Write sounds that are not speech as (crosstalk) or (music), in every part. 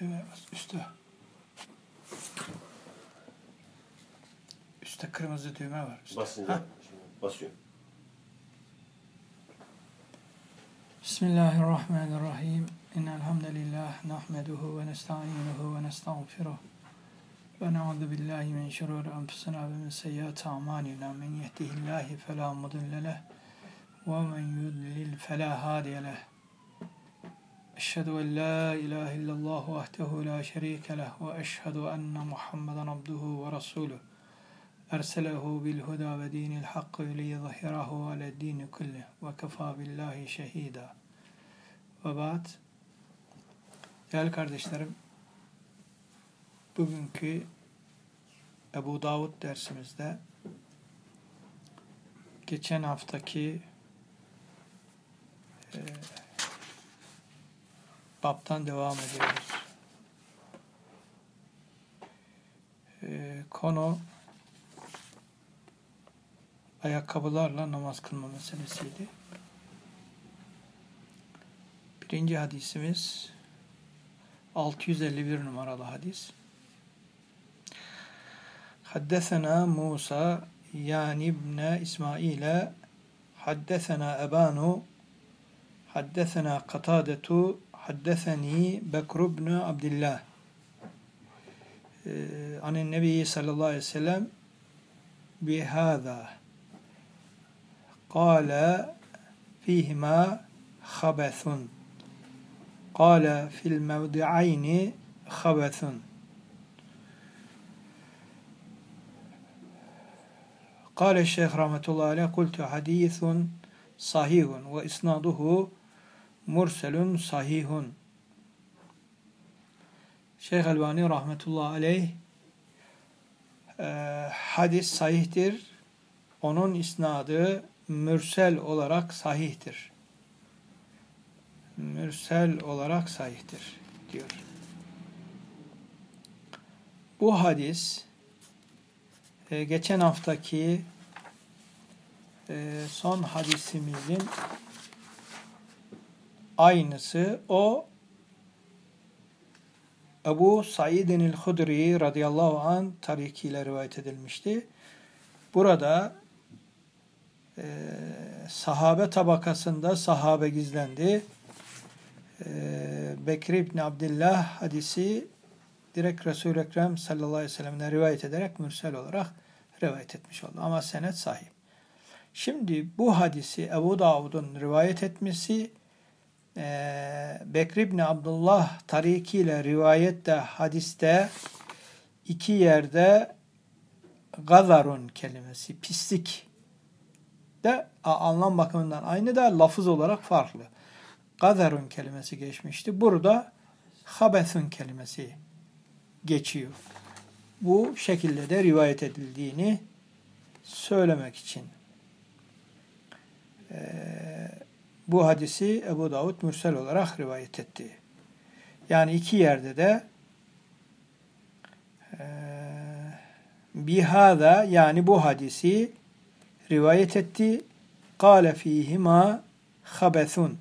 Bas. Üste. Üste kırmızı düğme var. Üstte. Basınca Ha. basıyor. Bismillahirrahmanirrahim. İnnel hamdelellahi nahmeduhu ve nestainuhu ve nestağfiruh. Ve na'udzu billahi min şururi enfusina ve min seyyiati a'malina. Men yehdihillahu fela mudille leh ve men yudlil fela hadiye leh. Eşhedü en la ilahe illallah vahdehu la şerike leh ve eşhedü enne Muhammeden abduhu ve resuluh. Erselehu bil huda ve dinil hakkı liyezhirahu ala dini kullih ve kefa billahi şehida. Ve ba'd. Değerli kardeşlerim, bugünkü Ebu Davud dersimizde geçen haftaki e, babtan devam ediyoruz. E, konu ayakkabılarla namaz kılma meselesiydi. Birinci hadisimiz 651 numaralı hadis. Haddesena Musa yani ibne İsmail'e haddesena Ebanu haddesena Katadetu حدثني بكر بن عبد الله آه، عن النبي صلى الله عليه وسلم بهذا. قال فيهما خبث. قال في الموضعين خبث. قال الشيخ رحمة الله عليه قلت حديث صحيح وإسناده murselun sahihun. Şeyh Elbani rahmetullahi aleyh e, hadis sahihtir. Onun isnadı mürsel olarak sahihtir. Mürsel olarak sahihtir diyor. Bu hadis e, geçen haftaki e, son hadisimizin aynısı. O Ebu Said'in el-Hudri radıyallahu an tarikiyle rivayet edilmişti. Burada e, sahabe tabakasında sahabe gizlendi. E, Bekir İbni Abdillah hadisi direkt Resul-i Ekrem sallallahu aleyhi ve sellem'den rivayet ederek mürsel olarak rivayet etmiş oldu. Ama senet sahip. Şimdi bu hadisi Ebu Davud'un rivayet etmesi Bekir İbni Abdullah tarikiyle rivayette hadiste iki yerde gazarun kelimesi pislik de anlam bakımından aynı da lafız olarak farklı. Gazarun kelimesi geçmişti. Burada habesun kelimesi geçiyor. Bu şekilde de rivayet edildiğini söylemek için. Ee, bu hadisi Ebu Davud mürsel olarak rivayet etti. Yani iki yerde de e, bihada yani bu hadisi rivayet etti. Kale fihima habethun.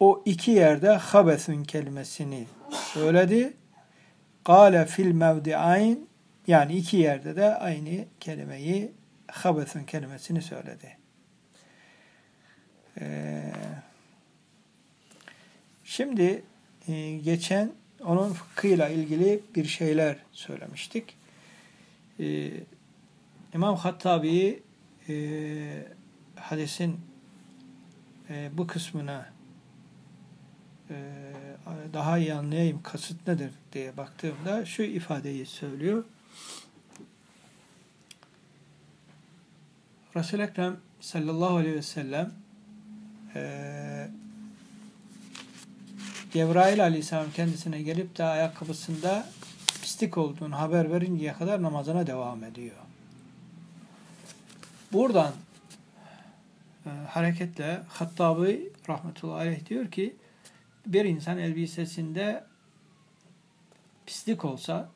O iki yerde habethun kelimesini söyledi. Kale fil mevdi'ayn yani iki yerde de aynı kelimeyi habethun kelimesini söyledi. Ee, şimdi e, geçen onun fıkhıyla ilgili bir şeyler söylemiştik. Ee, İmam Hattabi e, hadisin e, bu kısmına daha iyi anlayayım kasıt nedir diye baktığımda şu ifadeyi söylüyor. Resul-i Ekrem sallallahu aleyhi ve sellem e, Cebrail aleyhisselam kendisine gelip de ayakkabısında pislik olduğunu haber verinceye kadar namazına devam ediyor. Buradan e, hareketle Hattabi rahmetullahi aleyh diyor ki bir insan elbisesinde pislik olsa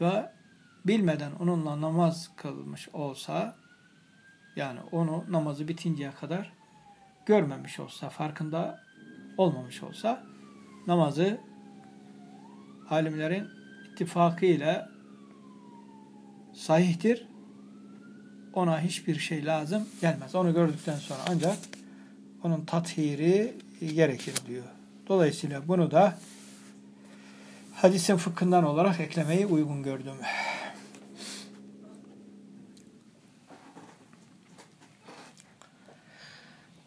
ve bilmeden onunla namaz kılmış olsa yani onu namazı bitinceye kadar görmemiş olsa, farkında olmamış olsa namazı alimlerin ittifakıyla sahihtir. Ona hiçbir şey lazım gelmez. Onu gördükten sonra ancak onun tathiri gerekir diyor. Dolayısıyla bunu da hadisin fıkhından olarak eklemeyi uygun gördüm.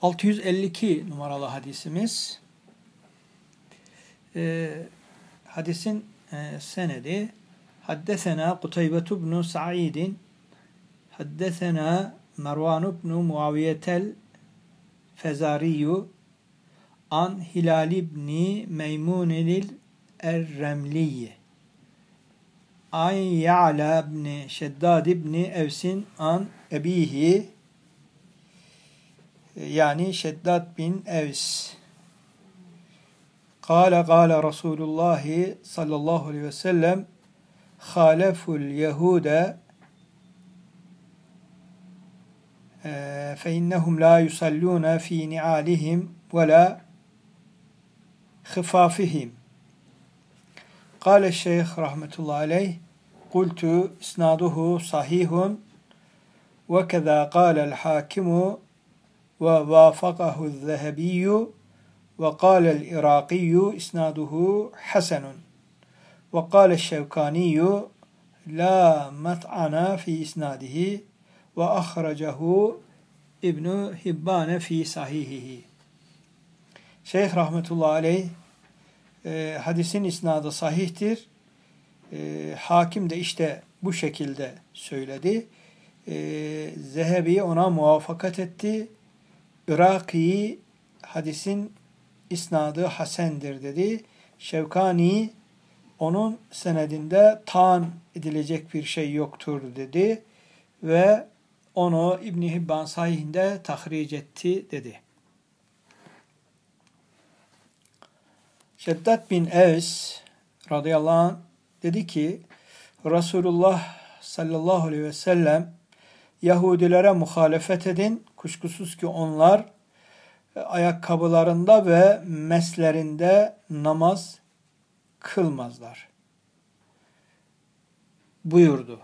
652 numaralı hadisimiz. Ee, hadisin e, senedi Haddesena Kutaybetu ibn Sa'idin Haddesena Mervan ibn Muaviyetel Fezariyu An Hilal ibn Meymunil Er-Remliyi An Ya'la ibn Şeddad ibn Evsin an Ebihi yani Şeddat bin Evs. Kale kale Resulullah sallallahu aleyhi ve sellem haleful yehude فإنهم لا يصلون في نعالهم ولا خفافهم قال الشيخ رحمة الله عليه قلت إسناده صحيح وكذا قال الحاكم ve vafakahu zehebiyyu ve kâlel irakiyyu isnaduhu hasenun ve kâle şevkaniyyu la mat'ana fi isnadihi ve ahracahu İbnü Hibbane fi sahihihi. Şeyh rahmetullahi aleyh e, hadisin isnadı sahihtir. E, hakim de işte bu şekilde söyledi. E, Zehebi ona muvaffakat etti. Iraki hadisin isnadı hasendir dedi. Şevkani onun senedinde tan edilecek bir şey yoktur dedi ve onu İbn Hibban sahihinde tahric etti dedi. Şeddat bin Evs radıyallahu anh dedi ki Resulullah sallallahu aleyhi ve sellem Yahudilere muhalefet edin. Kuşkusuz ki onlar e, ayakkabılarında ve meslerinde namaz kılmazlar. Buyurdu.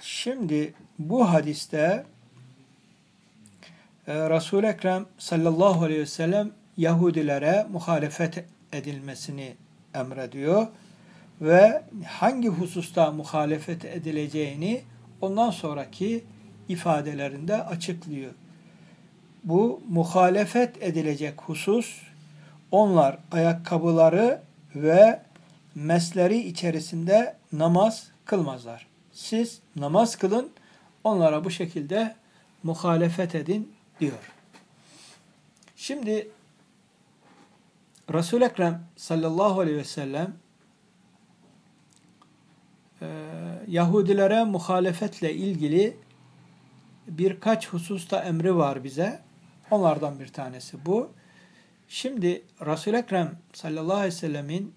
Şimdi bu hadiste e, Resul-i Ekrem sallallahu aleyhi ve sellem Yahudilere muhalefet edilmesini emrediyor ve hangi hususta muhalefet edileceğini ondan sonraki ifadelerinde açıklıyor. Bu muhalefet edilecek husus onlar ayakkabıları ve mesleri içerisinde namaz kılmazlar. Siz namaz kılın, onlara bu şekilde muhalefet edin diyor. Şimdi Resul-i Ekrem sallallahu aleyhi ve sellem e, Yahudilere muhalefetle ilgili birkaç hususta emri var bize. Onlardan bir tanesi bu. Şimdi Resul-i Ekrem sallallahu aleyhi ve sellemin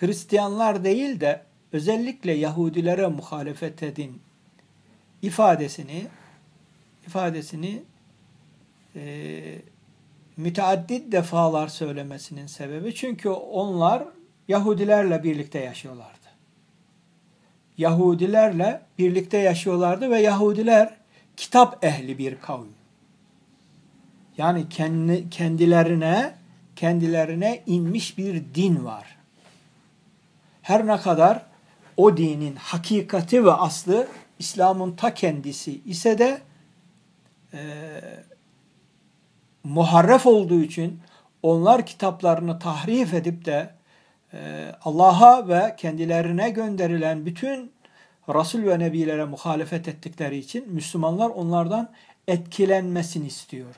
Hristiyanlar değil de özellikle Yahudilere muhalefet edin ifadesini ifadesini e, müteaddit defalar söylemesinin sebebi çünkü onlar Yahudilerle birlikte yaşıyorlardı. Yahudilerle birlikte yaşıyorlardı ve Yahudiler kitap ehli bir kavim. Yani kendi, kendilerine kendilerine inmiş bir din var. Her ne kadar o dinin hakikati ve aslı İslam'ın ta kendisi ise de e, muharref olduğu için onlar kitaplarını tahrif edip de e, Allah'a ve kendilerine gönderilen bütün Resul ve Nebilere muhalefet ettikleri için Müslümanlar onlardan etkilenmesini istiyor.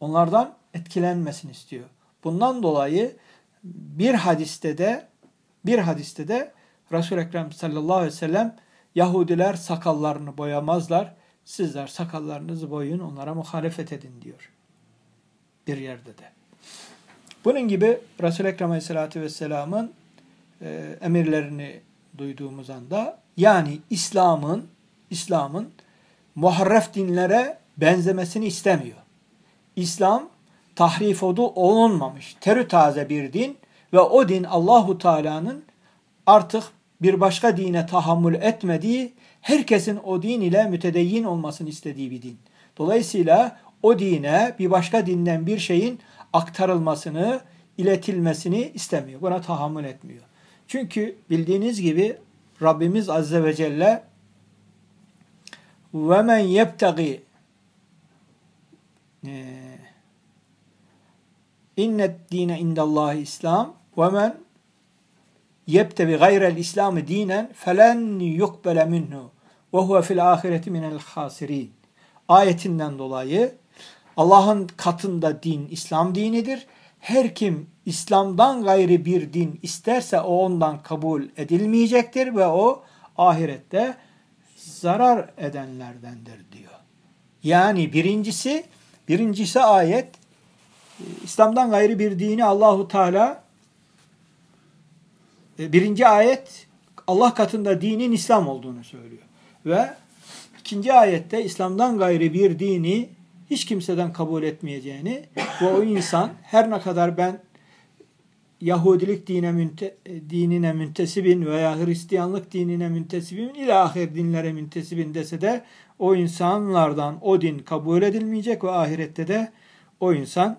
Onlardan etkilenmesini istiyor. Bundan dolayı bir hadiste de bir hadiste de Resul Ekrem sallallahu aleyhi ve sellem Yahudiler sakallarını boyamazlar. Sizler sakallarınızı boyun onlara muhalefet edin diyor. Bir yerde de. Bunun gibi Resul Ekrem aleyhissalatü vesselamın e, emirlerini duyduğumuz anda yani İslam'ın İslam'ın muharref dinlere benzemesini istemiyor. İslam tahrif olunmamış, terü taze bir din ve o din Allahu Teala'nın artık bir başka dine tahammül etmediği, herkesin o din ile mütedeyyin olmasını istediği bir din. Dolayısıyla o dine bir başka dinden bir şeyin aktarılmasını, iletilmesini istemiyor. Buna tahammül etmiyor. Çünkü bildiğiniz gibi Rabbimiz Azze ve Celle وَمَنْ يَبْتَغِ innet dine indallahi İslam ve men yebtebi gayrel İslamı dinen felen yukbele minhu ve huve fil ahireti minel hasirin. Ayetinden dolayı Allah'ın katında din İslam dinidir. Her kim İslam'dan gayri bir din isterse o ondan kabul edilmeyecektir ve o ahirette zarar edenlerdendir diyor. Yani birincisi, birincisi ayet İslam'dan gayri bir dini Allahu Teala e, birinci ayet Allah katında dinin İslam olduğunu söylüyor. Ve ikinci ayette İslam'dan gayri bir dini hiç kimseden kabul etmeyeceğini ve o insan her ne kadar ben Yahudilik dine münte, dinine müntesibin veya Hristiyanlık dinine müntesibin ilahir dinlere müntesibin dese de o insanlardan o din kabul edilmeyecek ve ahirette de o insan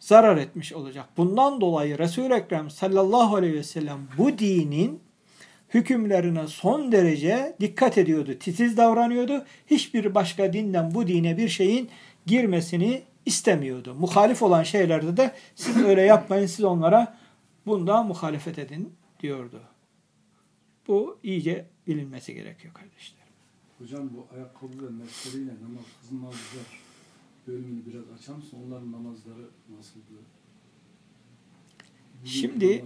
zarar etmiş olacak. Bundan dolayı Resul-i Ekrem sallallahu aleyhi ve sellem bu dinin hükümlerine son derece dikkat ediyordu, titiz davranıyordu. Hiçbir başka dinden bu dine bir şeyin girmesini istemiyordu. Muhalif olan şeylerde de siz öyle yapmayın, siz onlara bunda muhalefet edin diyordu. Bu iyice bilinmesi gerekiyor kardeşler. Hocam bu ayakkabı ve mesleğiyle namaz kılmazlar bölümünü biraz açar mısın? Onların namazları nasıldı? Şimdi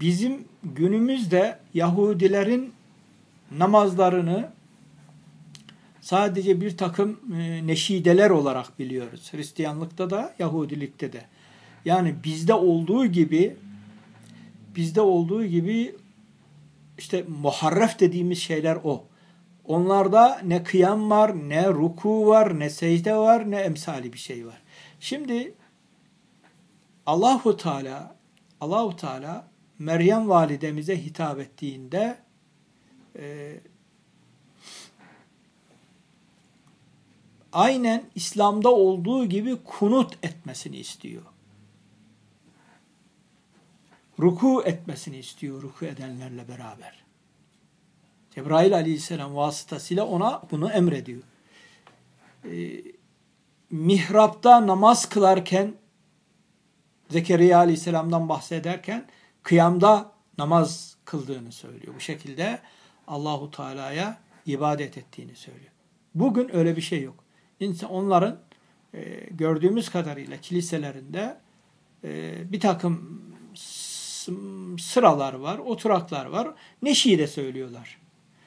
bizim günümüzde Yahudilerin namazlarını sadece bir takım e, neşideler olarak biliyoruz. Hristiyanlıkta da Yahudilikte de. Yani bizde olduğu gibi bizde olduğu gibi işte muharref dediğimiz şeyler o. Onlarda ne kıyam var, ne ruku var, ne secde var, ne emsali bir şey var. Şimdi Allahu Teala Allahu Teala Meryem validemize hitap ettiğinde e, aynen İslam'da olduğu gibi kunut etmesini istiyor. Ruku etmesini istiyor ruku edenlerle beraber. Cebrail aleyhisselam vasıtasıyla ona bunu emrediyor. Ee, mihrapta namaz kılarken Zekeriya aleyhisselamdan bahsederken kıyamda namaz kıldığını söylüyor. Bu şekilde Allahu Teala'ya ibadet ettiğini söylüyor. Bugün öyle bir şey yok. İnsan onların e, gördüğümüz kadarıyla kiliselerinde e, bir takım sıralar var, oturaklar var. Neşi de söylüyorlar.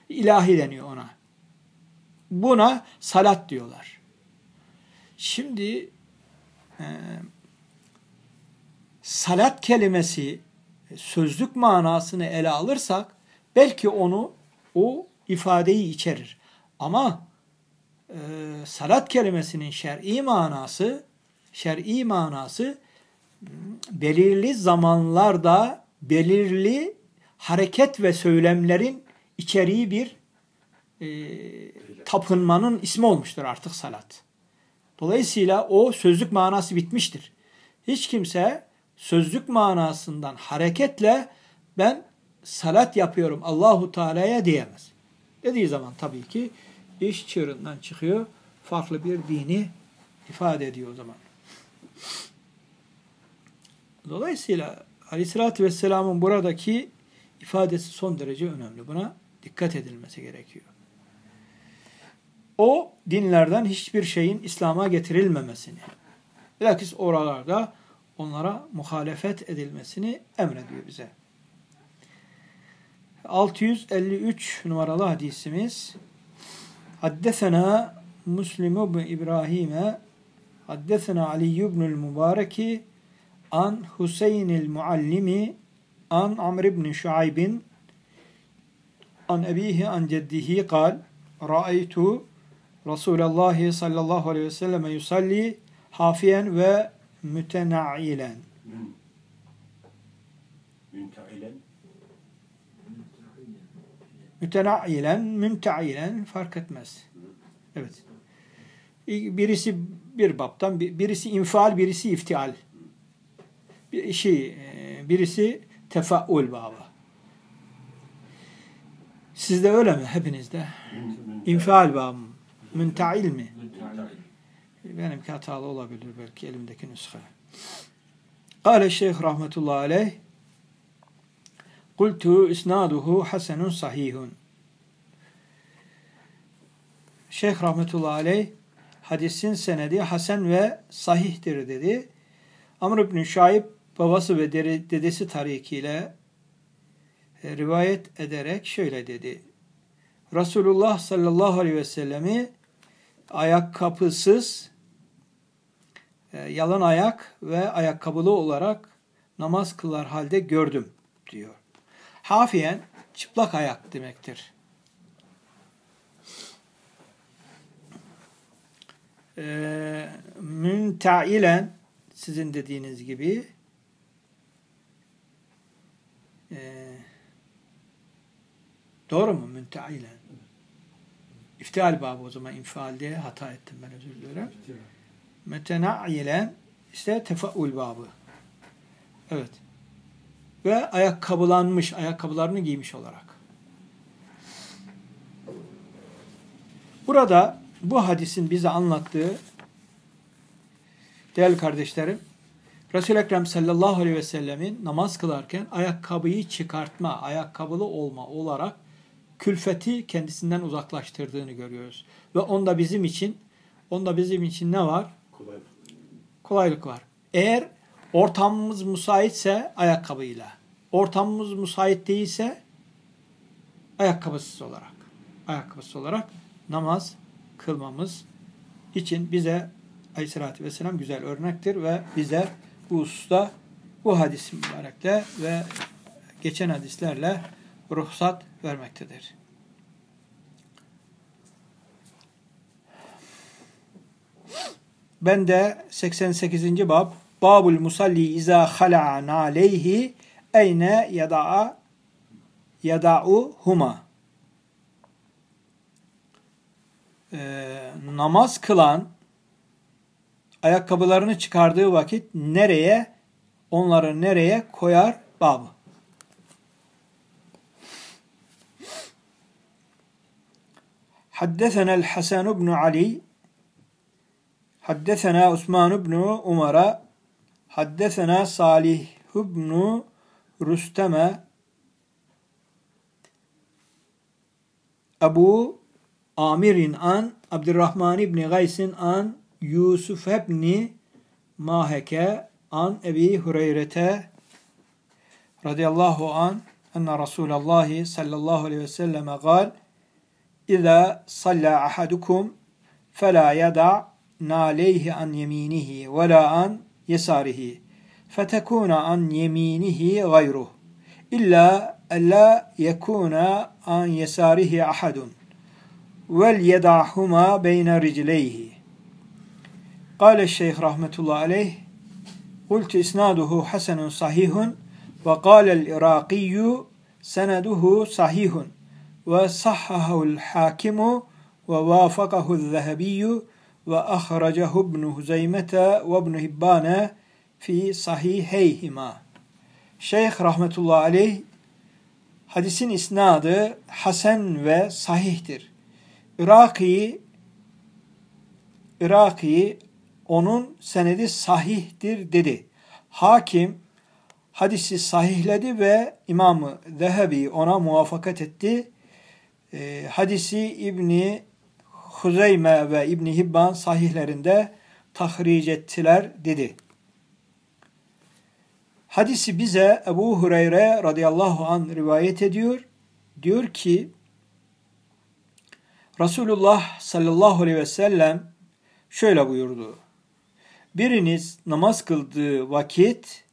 İlahi deniyor ona. Buna salat diyorlar. Şimdi e, salat kelimesi sözlük manasını ele alırsak belki onu o ifadeyi içerir. Ama e, salat kelimesinin şer'i manası şer'i manası belirli zamanlarda belirli hareket ve söylemlerin içeriği bir e, tapınmanın ismi olmuştur artık salat. Dolayısıyla o sözlük manası bitmiştir. Hiç kimse sözlük manasından hareketle ben salat yapıyorum Allahu Teala'ya diyemez. Dediği zaman tabii ki iş çığırından çıkıyor. Farklı bir dini ifade ediyor o zaman. Dolayısıyla Aleyhisselatü Vesselam'ın buradaki ifadesi son derece önemli. Buna dikkat edilmesi gerekiyor. O dinlerden hiçbir şeyin İslam'a getirilmemesini, bilakis oralarda onlara muhalefet edilmesini emrediyor bize. 653 numaralı hadisimiz Haddesena Müslim ibn İbrahim'e Haddesena Ali ibnül Mübareki an Hüseyin'il Muallimi an Amr ibn Şuaybin an ebihi an ceddihi kal ra'aytu Resulullah sallallahu aleyhi ve sellem yusalli hafiyen ve mütenailen. Müntailen. Mütenailen, mümtailen fark etmez. Evet. Birisi bir baptan, birisi infial, birisi iftial. Bir şey, e, birisi tefaul babı. Sizde öyle mi? Hepinizde. İnfial babı mı? Müntail mi? Müntailen. Benimki hatalı olabilir belki elimdeki nüsha. Kale Şeyh rahmetullahi aleyh Kultu isnaduhu hasenun sahihun. Şeyh rahmetullahi aleyh hadisin senedi hasen ve sahihtir dedi. Amr ibn Şaib babası ve dedesi tarikiyle e, rivayet ederek şöyle dedi. Resulullah sallallahu aleyhi ve sellemi ayakkabısız, yalan ayak ve ayakkabılı olarak namaz kılar halde gördüm diyor. Hafiyen çıplak ayak demektir. E, müntailen sizin dediğiniz gibi e, doğru mu müntailen? İftial babı o zaman infial diye hata ettim ben özür dilerim. Mütenailen işte tefaul babı. Evet. Ve ayakkabılanmış, ayakkabılarını giymiş olarak. Burada bu hadisin bize anlattığı değerli kardeşlerim Resul-i Ekrem sallallahu aleyhi ve sellemin namaz kılarken ayakkabıyı çıkartma, ayakkabılı olma olarak külfeti kendisinden uzaklaştırdığını görüyoruz. Ve onda bizim için onda bizim için ne var? Kolaylık. Kolaylık var. Eğer ortamımız müsaitse ayakkabıyla, ortamımız müsait değilse ayakkabısız olarak, ayakkabısız olarak namaz kılmamız için bize Aleyhisselatü Vesselam güzel örnektir ve bize bu hususta bu hadis mübarekle ve geçen hadislerle ruhsat vermektedir. Ben de 88. bab Babul musalli iza khala'a naleyhi eyne yada'a yada'u huma ee, namaz kılan ayakkabılarını çıkardığı vakit nereye onları nereye koyar babı. حدثنا الحسن بن علي Haddesena Osman ibn Umar'a Haddesena Salih ibn Rüstem'e Ebu Amir'in an Abdurrahman ibn Gays'in an Yusuf ibn Maheke an Ebi Hureyre'te radıyallahu an enne Resulallah sallallahu aleyhi ve selleme gal İza salla ahadukum fela yada' naleyhi an yeminihi ve la an yesarihi fetekuna an yeminihi gayruh illa alla yekuna an yesarihi ahadun vel yedahuma beyne ricleyhi Kale Şeyh rahmetullah aleyh Kultu isnaduhu hasenun sahihun ve kâlel iraqiyyu seneduhu sahihun ve sahhahu'l hakimu ve ahracahu ibn Huzeymete ve ibn Hibbane fi sahiheyhima. Şeyh rahmetullahi aleyh hadisin isnadı hasen ve sahihtir. Iraki Iraki onun senedi sahihtir dedi. Hakim hadisi sahihledi ve İmam-ı Zehebi ona muvaffakat etti e, hadisi İbni Huzeyme ve İbni Hibban sahihlerinde tahric ettiler dedi. Hadisi bize Ebu Hureyre radıyallahu an rivayet ediyor. Diyor ki Resulullah sallallahu aleyhi ve sellem şöyle buyurdu. Biriniz namaz kıldığı vakit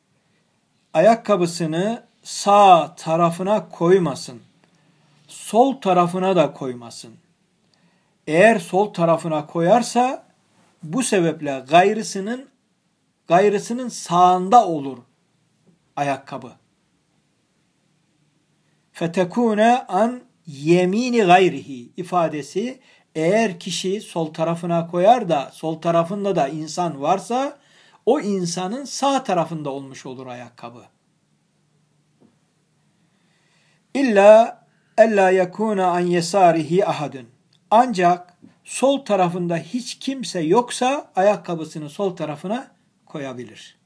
ayakkabısını sağ tarafına koymasın sol tarafına da koymasın. Eğer sol tarafına koyarsa bu sebeple gayrısının gayrısının sağında olur ayakkabı. fetekune an yemini gayrihi ifadesi eğer kişi sol tarafına koyar da sol tarafında da insan varsa o insanın sağ tarafında olmuş olur ayakkabı. İlla ella yekuna an yesarihi ahadun. Ancak sol tarafında hiç kimse yoksa ayakkabısını sol tarafına koyabilir.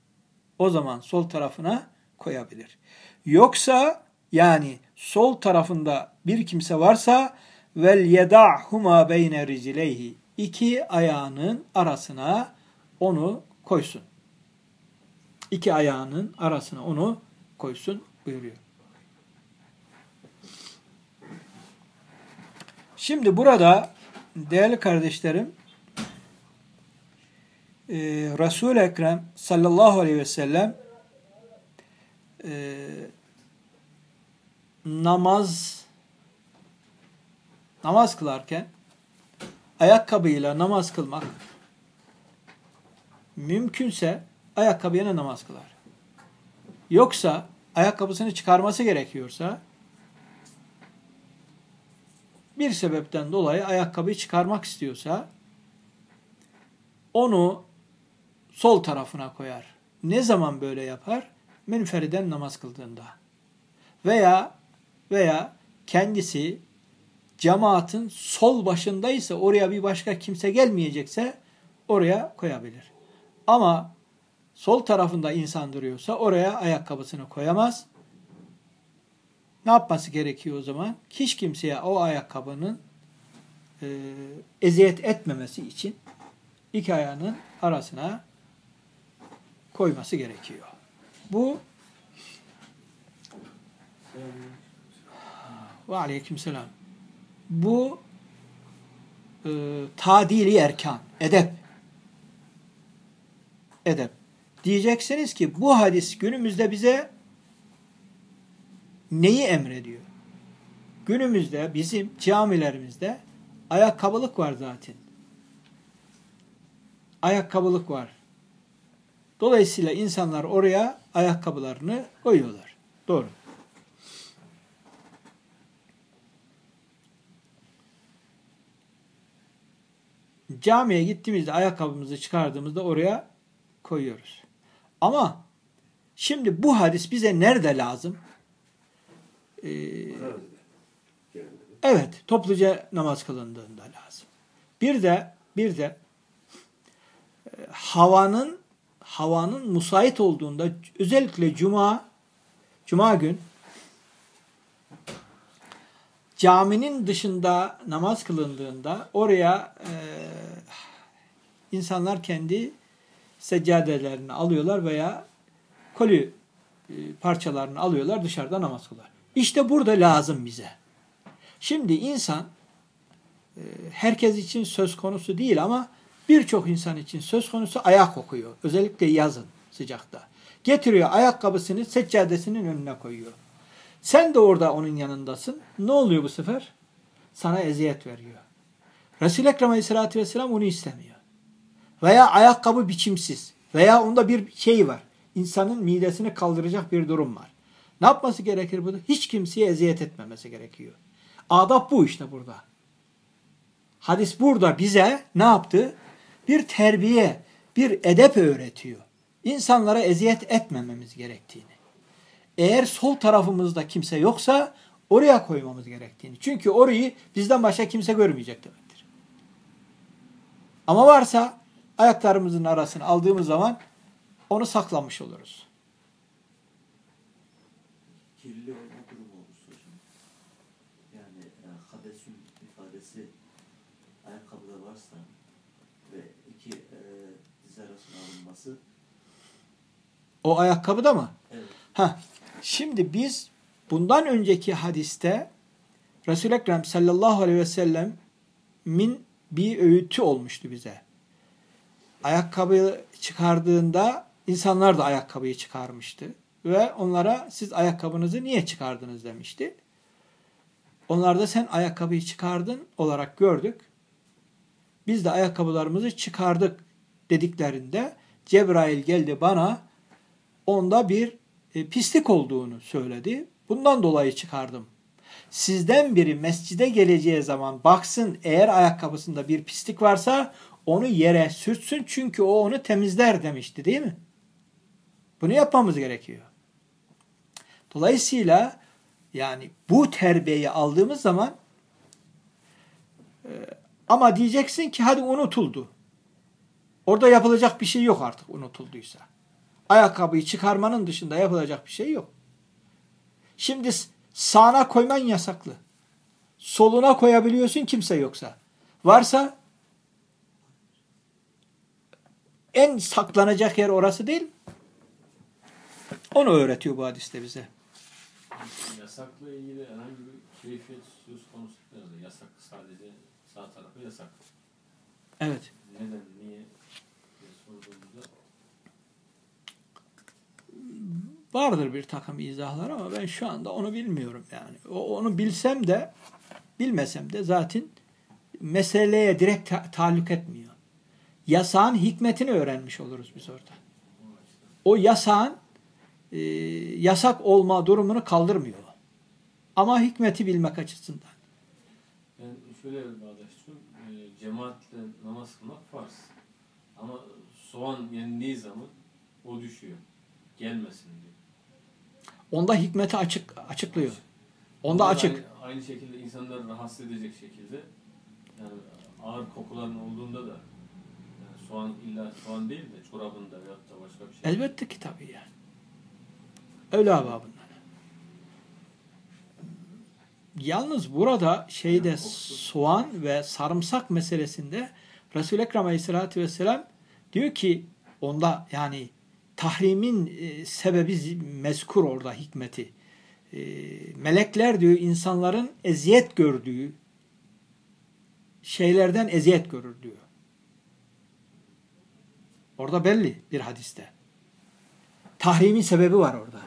O zaman sol tarafına koyabilir. Yoksa yani sol tarafında bir kimse varsa vel yeda'huma beyne rizileyhi iki ayağının arasına onu koysun. İki ayağının arasına onu koysun buyuruyor. Şimdi burada değerli kardeşlerim e, Resul-i Ekrem sallallahu aleyhi ve sellem e, namaz namaz kılarken ayakkabıyla namaz kılmak mümkünse ayakkabıyla namaz kılar. Yoksa ayakkabısını çıkarması gerekiyorsa bir sebepten dolayı ayakkabıyı çıkarmak istiyorsa onu sol tarafına koyar. Ne zaman böyle yapar? Münferiden namaz kıldığında. Veya veya kendisi cemaatin sol başındaysa oraya bir başka kimse gelmeyecekse oraya koyabilir. Ama sol tarafında insan duruyorsa oraya ayakkabısını koyamaz. Ne yapması gerekiyor o zaman? Hiç kimseye o ayakkabının e, eziyet etmemesi için iki ayağının arasına koyması gerekiyor. Bu ve aleyküm selam. Bu e, tadili erkan, edep. Edep. Diyeceksiniz ki bu hadis günümüzde bize neyi emrediyor? Günümüzde bizim camilerimizde ayakkabılık var zaten. Ayakkabılık var. Dolayısıyla insanlar oraya ayakkabılarını koyuyorlar. Doğru. Camiye gittiğimizde ayakkabımızı çıkardığımızda oraya koyuyoruz. Ama şimdi bu hadis bize nerede lazım? Ee, evet, topluca namaz kılındığında lazım. Bir de bir de e, havanın havanın musait olduğunda özellikle cuma cuma gün caminin dışında namaz kılındığında oraya e, insanlar kendi seccadelerini alıyorlar veya koli e, parçalarını alıyorlar dışarıda namaz kılar. İşte burada lazım bize. Şimdi insan e, herkes için söz konusu değil ama birçok insan için söz konusu ayak kokuyor. Özellikle yazın sıcakta. Getiriyor ayakkabısını seccadesinin önüne koyuyor. Sen de orada onun yanındasın. Ne oluyor bu sefer? Sana eziyet veriyor. Resul-i Ekrem Aleyhisselatü Vesselam onu istemiyor. Veya ayakkabı biçimsiz. Veya onda bir şey var. İnsanın midesini kaldıracak bir durum var. Ne yapması gerekir burada? Hiç kimseye eziyet etmemesi gerekiyor. Adap bu işte burada. Hadis burada bize ne yaptı? Bir terbiye, bir edep öğretiyor. İnsanlara eziyet etmememiz gerektiğini. Eğer sol tarafımızda kimse yoksa oraya koymamız gerektiğini. Çünkü orayı bizden başka kimse görmeyecek demektir. Ama varsa ayaklarımızın arasını aldığımız zaman onu saklamış oluruz. Kirli olma durumu olursa hocam. Yani e, hadesün ifadesi ayakkabıda varsa ve iki e, diz arasına alınması O ayakkabıda mı? evet. Ha. Şimdi biz bundan önceki hadiste Resul-i Ekrem sallallahu aleyhi ve sellem'in bir öğütü olmuştu bize. Ayakkabıyı çıkardığında insanlar da ayakkabıyı çıkarmıştı. Ve onlara siz ayakkabınızı niye çıkardınız demişti. Onlar da sen ayakkabıyı çıkardın olarak gördük. Biz de ayakkabılarımızı çıkardık dediklerinde Cebrail geldi bana onda bir e, pislik olduğunu söyledi. Bundan dolayı çıkardım Sizden biri mescide geleceği zaman baksın eğer ayakkabısında bir pislik varsa onu yere sürtsün çünkü o onu temizler demişti değil mi? Bunu yapmamız gerekiyor. Dolayısıyla yani bu terbiyeyi aldığımız zaman e, ama diyeceksin ki hadi unutuldu. Orada yapılacak bir şey yok artık unutulduysa. Ayakkabıyı çıkarmanın dışında yapılacak bir şey yok. Şimdi sağına koyman yasaklı. Soluna koyabiliyorsun kimse yoksa. Varsa en saklanacak yer orası değil. Onu öğretiyor bu hadiste bize. Yasakla ilgili herhangi bir keyfiyet söz konusu değil. Yasak sadece sağ tarafı yasak. Evet. Neden, niye diye sorduğumuzda Vardır bir takım izahlar ama ben şu anda onu bilmiyorum yani. O, onu bilsem de bilmesem de zaten meseleye direkt ta- taalluk etmiyor. Yasağın hikmetini öğrenmiş oluruz biz orada. O yasağın e, yasak olma durumunu kaldırmıyor. Ama hikmeti bilmek açısından. ben şöyle bağdaştırıyorum. E, cemaatle namaz kılmak farz. Ama soğan yendiği zaman o düşüyor. Gelmesin diyor. Onda hikmeti açık açıklıyor. Onda açık. Aynı, aynı şekilde insanları rahatsız edecek şekilde yani ağır kokuların olduğunda da yani soğan illa soğan değil de çorabında veyahut da başka bir şey. Elbette ki tabii yani. Öyle babından. Yalnız burada şeyde Yani soğan ve sarımsak meselesinde Resul-i Ekrem Aleyhisselatü Vesselam diyor ki onda yani tahrimin e, sebebi mezkur orada hikmeti. E, melekler diyor insanların eziyet gördüğü şeylerden eziyet görür diyor. Orada belli bir hadiste. Tahrimin sebebi var orada.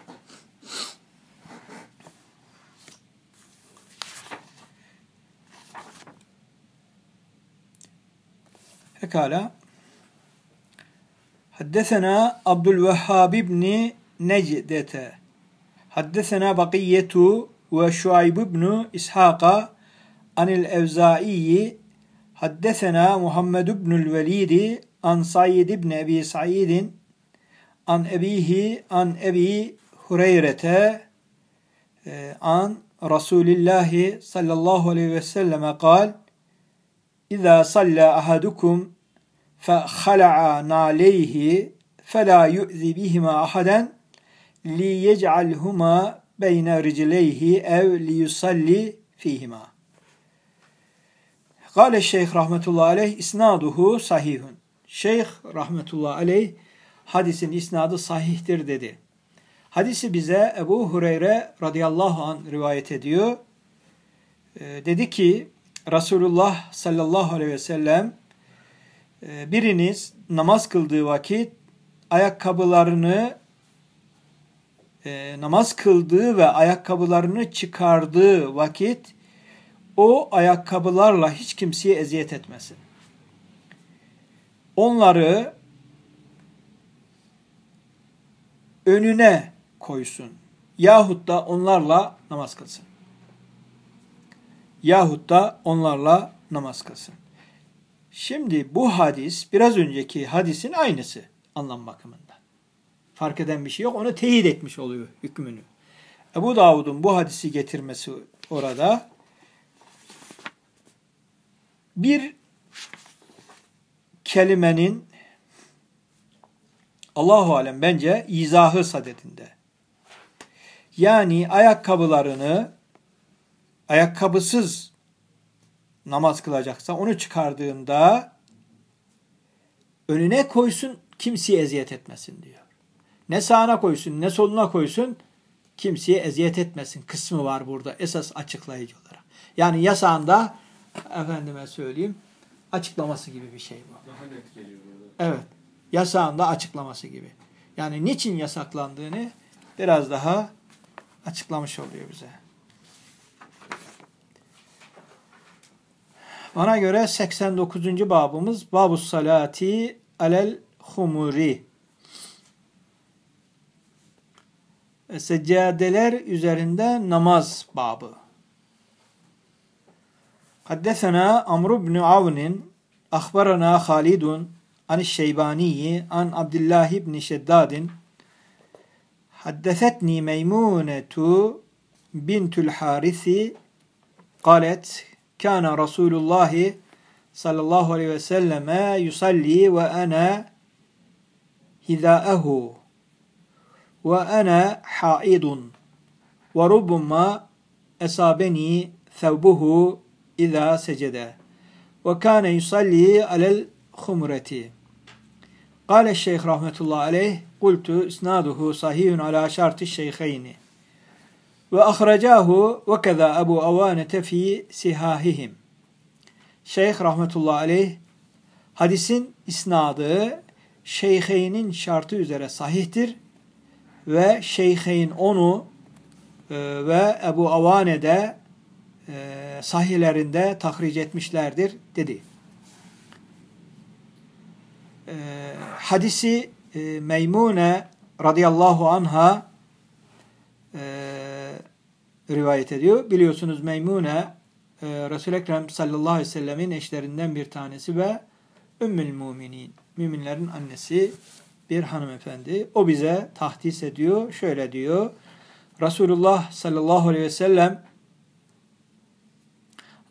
Pekala. Haddesena Abdülvehhab ibn Necdete. Haddesena Bakiyetu ve Şuayb ibn İshaka anil Evzaiyi Haddesena Muhammed ibnül Velidi an Said ibn Ebi Saidin an ebihi an ebi Hureyrete e, an Resulillahi sallallahu aleyhi ve selleme kal İza salla ahadukum فخلع نعليه فلا يؤذي بهما أحدا ليجعلهما بين رجليه أو ليصلي فيهما قال الشيخ رحمة الله عليه إسناده صحيح Şeyh rahmetullahi aleyh hadisin isnadı sahihtir dedi. Hadisi bize Ebu Hureyre radıyallahu an rivayet ediyor. Ee, dedi ki Resulullah sallallahu aleyhi ve sellem e, biriniz namaz kıldığı vakit ayakkabılarını e, namaz kıldığı ve ayakkabılarını çıkardığı vakit o ayakkabılarla hiç kimseye eziyet etmesin. Onları önüne koysun. Yahut da onlarla namaz kılsın. Yahut da onlarla namaz kılsın. Şimdi bu hadis biraz önceki hadisin aynısı anlam bakımında. Fark eden bir şey yok. Onu teyit etmiş oluyor hükmünü. Ebu Davud'un bu hadisi getirmesi orada bir kelimenin Allahu alem bence izahı sadedinde. Yani ayakkabılarını ayakkabısız namaz kılacaksa onu çıkardığında önüne koysun kimseye eziyet etmesin diyor. Ne sağına koysun ne soluna koysun kimseye eziyet etmesin kısmı var burada esas açıklayıcı olarak. Yani yasağında efendime söyleyeyim açıklaması gibi bir şey bu. Daha net geliyor burada. Evet. Yasağında açıklaması gibi. Yani niçin yasaklandığını biraz daha açıklamış oluyor bize. Bana göre 89. babımız Babus Salati alel Humuri. Seccadeler üzerinde namaz babı. Haddesena Amr bin Avn akhbarana Halidun an Şeybani an Abdullah ibn Şeddadin Haddesetni Meymunetu bintül Harisi قالت Kana Resulullah sallallahu aleyhi ve selleme yusalli ve ana hidâehu ve ana haidun ve rubbuma esabeni thevbuhu izâ secede ve kâne yusalli alel humreti. Kâle şeyh rahmetullahi aleyh kultu isnaduhu sahihun ala şartı şeyheyni. Ve ahracahu ve keza Ebu Avanete fi sihahihim. Şeyh rahmetullahi aleyh hadisin isnadı şeyheynin şartı üzere sahihtir ve şeyheyn onu e, ve Ebu Avane'de e, sahihlerinde tahric etmişlerdir dedi. E, hadisi e, Meymune radıyallahu anha e, rivayet ediyor. Biliyorsunuz Meymune e, Resul-i Ekrem sallallahu aleyhi ve sellemin eşlerinden bir tanesi ve Ümmül Müminin, müminlerin annesi bir hanımefendi. O bize tahdis ediyor. Şöyle diyor. Resulullah sallallahu aleyhi ve sellem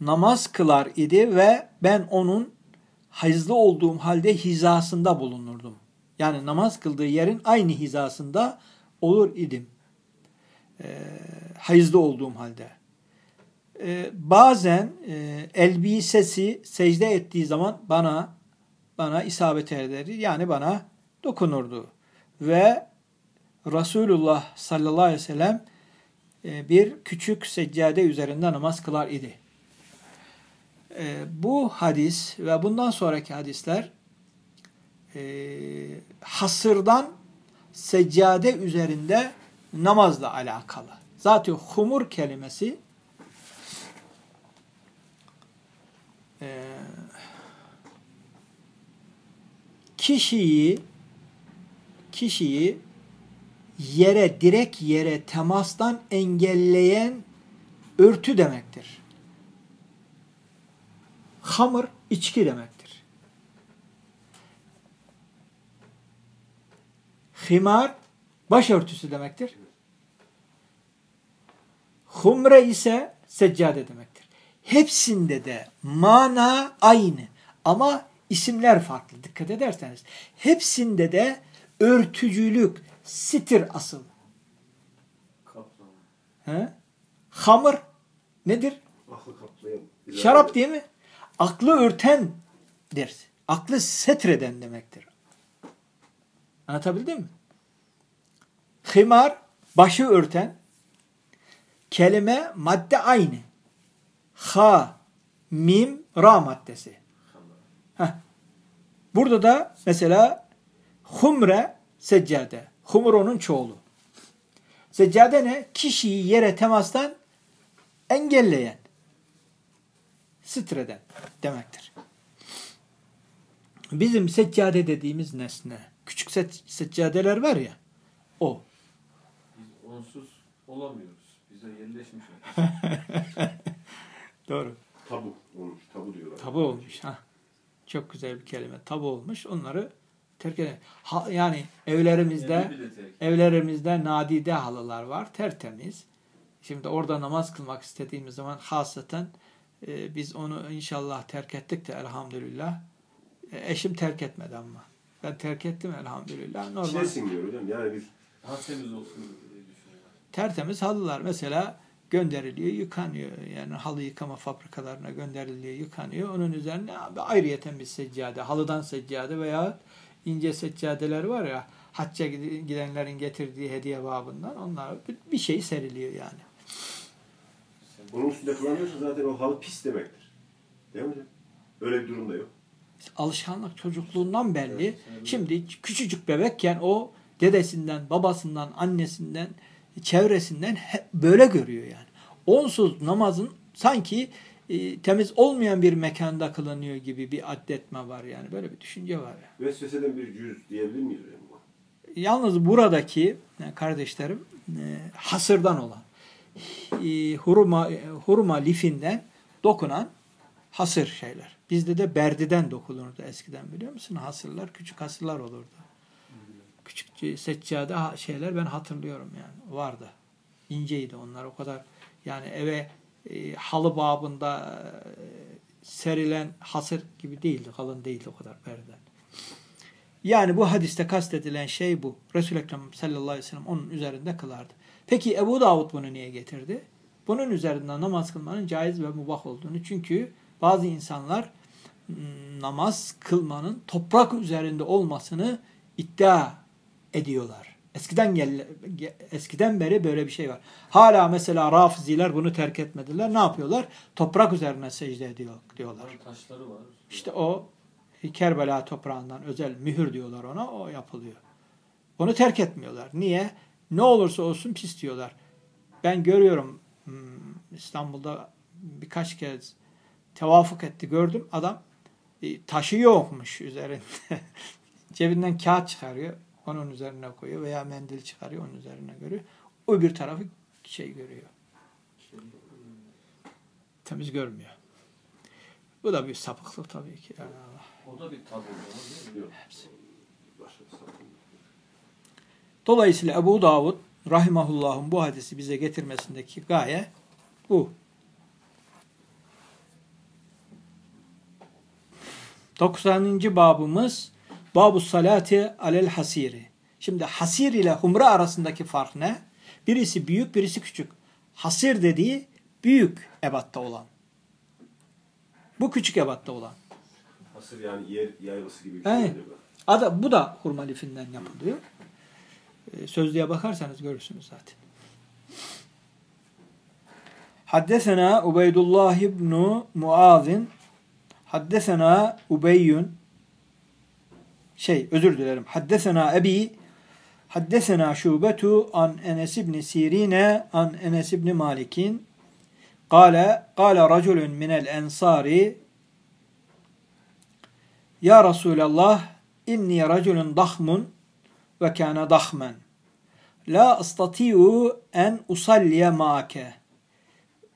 namaz kılar idi ve ben onun hayızlı olduğum halde hizasında bulunurdum. Yani namaz kıldığı yerin aynı hizasında olur idim. E, hayızlı olduğum halde. E, bazen e, elbisesi secde ettiği zaman bana bana isabet ederdi. Yani bana dokunurdu. Ve Resulullah sallallahu aleyhi ve sellem e, bir küçük seccade üzerinde namaz kılar idi. E, bu hadis ve bundan sonraki hadisler e, hasırdan seccade üzerinde namazla alakalı. Zaten humur kelimesi e, kişiyi kişiyi yere direkt yere temastan engelleyen örtü demektir. Hamır içki demektir. Himar başörtüsü demektir. Humre ise seccade demektir. Hepsinde de mana aynı ama isimler farklı dikkat ederseniz. Hepsinde de örtücülük, sitir asıl. Kaplama. He? Hamır nedir? Aklı kaplayan. Şarap değil mi? Aklı örten der. Aklı setreden demektir. Anlatabildim mi? Himar başı örten kelime madde aynı. Ha, mim, ra maddesi. Heh. Burada da mesela humre seccade. Humur onun çoğulu. Seccade ne? Kişiyi yere temastan engelleyen, streden demektir. Bizim seccade dediğimiz nesne, küçük seccadeler var ya, o. Onsuz olamıyoruz. Bize yerleşmiş. (laughs) Doğru. Tabu olmuş. Tabu diyorlar. Tabu olmuş. ha. Çok güzel bir kelime. Tabu olmuş. Onları terk edelim. Ha, yani evlerimizde evlerimizde nadide halılar var. Tertemiz. Şimdi orada namaz kılmak istediğimiz zaman hasreten e, biz onu inşallah terk ettik de elhamdülillah. E, eşim terk etmedi ama. Ben terk ettim elhamdülillah. Normal. İçine sinmiyor hocam. Yani biz Daha temiz olsun. Tertemiz halılar mesela gönderiliyor, yıkanıyor. Yani halı yıkama fabrikalarına gönderiliyor, yıkanıyor. Onun üzerine abi ayrıyeten bir seccade, halıdan seccade veya ince seccadeler var ya hacca gidenlerin getirdiği hediye babından onlar bir- şey seriliyor yani. onun üstünde kullanıyorsa zaten o halı pis demektir. Değil mi? Öyle bir durum da yok. Alışkanlık çocukluğundan belli. Evet. Şimdi küçücük bebekken o dedesinden, babasından, annesinden, çevresinden böyle görüyor yani. Onsuz namazın sanki e, temiz olmayan bir mekanda kılınıyor gibi bir addetme var yani. Böyle bir düşünce var. Yani. Vesveseden bir cüz diyebilir miyiz hocam? Yalnız buradaki yani kardeşlerim e, hasırdan olan e, hurma, e, hurma lifinden dokunan hasır şeyler. Bizde de berdiden dokulurdu eskiden biliyor musun? Hasırlar, küçük hasırlar olurdu. Küçük seccade şeyler ben hatırlıyorum yani. Vardı. İnceydi onlar o kadar. Yani eve e, halı babında e, serilen hasır gibi değildi. Kalın değildi o kadar berdiden. Yani bu hadiste kastedilen şey bu. Resul-i Ekrem sallallahu aleyhi ve sellem onun üzerinde kılardı. Peki Ebu Davud bunu niye getirdi? Bunun üzerinden namaz kılmanın caiz ve mubah olduğunu. Çünkü bazı insanlar mm, namaz kılmanın toprak üzerinde olmasını iddia ediyorlar. Eskiden gel, ge- eskiden beri böyle bir şey var. Hala mesela Rafiziler bunu terk etmediler. Ne yapıyorlar? Toprak üzerine secde ediyor diyorlar. Taşları var. İşte o Kerbela toprağından özel mühür diyorlar ona. O yapılıyor. Onu terk etmiyorlar. Niye? Ne olursa olsun pis diyorlar. Ben görüyorum hmm, İstanbul'da birkaç kez tevafuk etti gördüm. Adam e, taşı yokmuş üzerinde. (laughs) Cebinden kağıt çıkarıyor. Onun üzerine koyuyor veya mendil çıkarıyor onun üzerine görüyor. O bir tarafı şey görüyor. Temiz görmüyor. Bu da bir sapıklık tabii ki. Yani Allah. O da bir tabu sapık. Dolayısıyla Ebu Davud rahimahullah'ın bu hadisi bize getirmesindeki gaye bu. 90. babımız Babu salati alel hasiri. Şimdi hasir ile humra arasındaki fark ne? Birisi büyük, birisi küçük. Hasir dediği büyük ebatta olan. Bu küçük ebatta olan. Hasır yani yer yaylısı gibi bir şey. Evet. mi? Ada, bu da hurma lifinden yapılıyor. Ee, Sözlüğe bakarsanız görürsünüz zaten. Haddesena Ubeydullah ibn Muazin Haddesena Ubeyyun şey özür dilerim. Haddesena Ebi Haddesena Şubetu an Enes ibn Sirine an Enes ibn Malik'in. Kale, kale raculun minel ensari Ya Resulallah inni raculun dahmun ve kana dahmen. La astati'u en usalliye ma'ake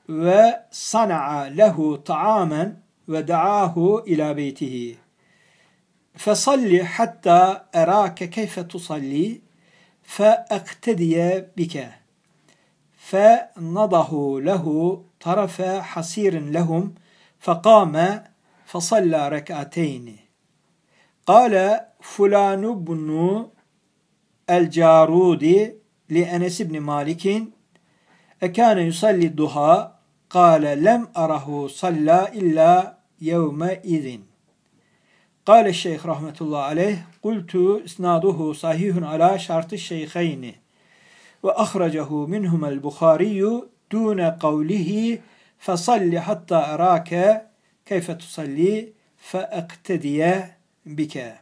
ve sana'a lehu ta'amen ve da'ahu ila beytihi Fesalli hatta erake keyfe tusalli fe ektediye bike fe nadahu lehu tarafe hasirin lehum fe kâme fasalla rekateyni kâle fulanu bunu el carudi li Enes ibn Malik'in ekâne yusalli duha kâle lem arahu salla illa yevme izin Kale şeyh rahmetullahi aleyh kultu isnaduhu sahihun ala şartı şeyheyni ve ahracahu minhumel Bukhariyu dune kavlihi fesalli hatta erake keyfe tusalli feektediye bike.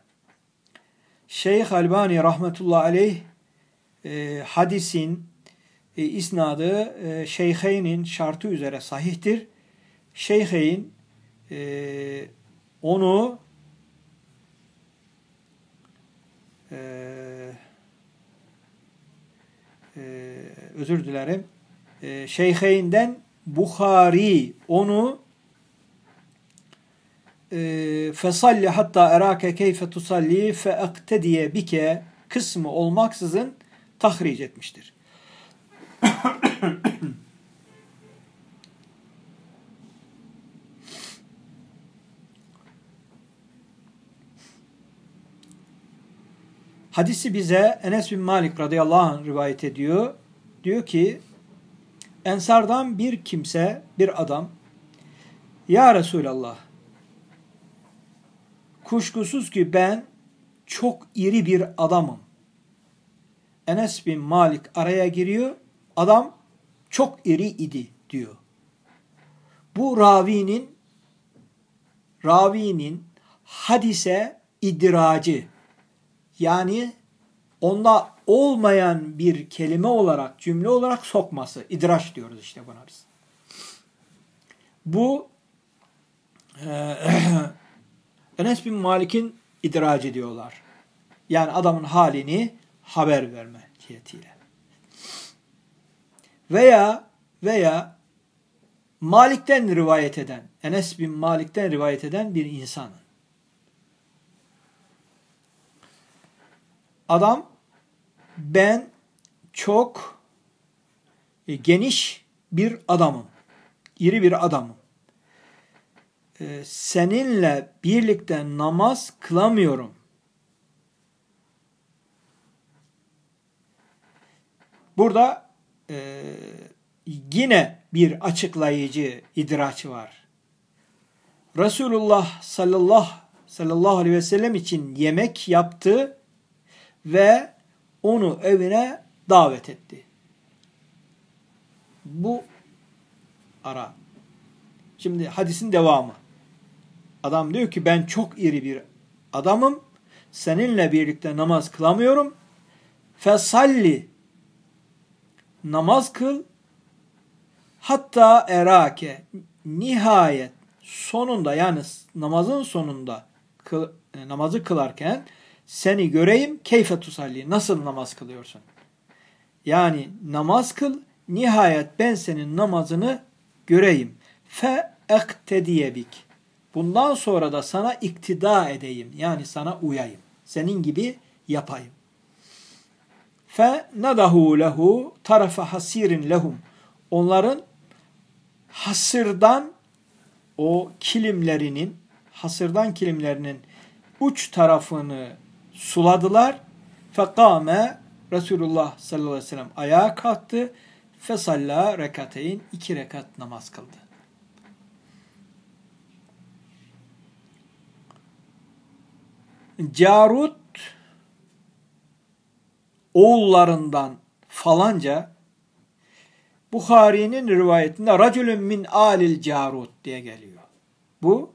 Şeyh Albani rahmetullahi aleyh e, hadisin e, isnadı e, Şeyheyn'in şartı üzere sahihtir. Şeyheyn e, onu e, e, özür dilerim e, Şeyheyn'den Bukhari onu e, fesalli hatta erake keyfe tusalli fe aktediye bike kısmı olmaksızın tahric etmiştir. Hadisi bize Enes bin Malik radıyallahu anh rivayet ediyor. Diyor ki Ensardan bir kimse, bir adam Ya Resulallah kuşkusuz ki ben çok iri bir adamım. Enes bin Malik araya giriyor. Adam çok iri idi diyor. Bu ravinin ravinin hadise idracı yani onda olmayan bir kelime olarak, cümle olarak sokması. idraç diyoruz işte buna biz. Bu e, (clears throat) Enes bin Malik'in idracı diyorlar. Yani adamın halini haber verme cihetiyle. Veya veya Malik'ten rivayet eden, Enes bin Malik'ten rivayet eden bir insanın. Adam ben çok e, geniş bir adamım. İri bir adamım. E, seninle birlikte namaz kılamıyorum. Burada e, yine bir açıklayıcı idraç var. Resulullah sallallahu, sallallahu aleyhi ve sellem için yemek yaptı ve onu evine davet etti. Bu ara. Şimdi hadisin devamı. Adam diyor ki ben çok iri bir adamım. Seninle birlikte namaz kılamıyorum. Fesalli namaz kıl hatta erake nihayet sonunda yani namazın sonunda kıl, namazı kılarken seni göreyim keyfe tusalli nasıl namaz kılıyorsun? Yani namaz kıl nihayet ben senin namazını göreyim. Fe ektediyebik. Bundan sonra da sana iktida edeyim. Yani sana uyayım. Senin gibi yapayım. Fe nadahu lehu tarafa hasirin lehum. Onların hasırdan o kilimlerinin hasırdan kilimlerinin uç tarafını suladılar. Fekame Resulullah sallallahu aleyhi ve sellem ayağa kalktı. Fesalla rekateyn iki rekat namaz kıldı. Carut oğullarından falanca Bukhari'nin rivayetinde racülün min alil carut diye geliyor. Bu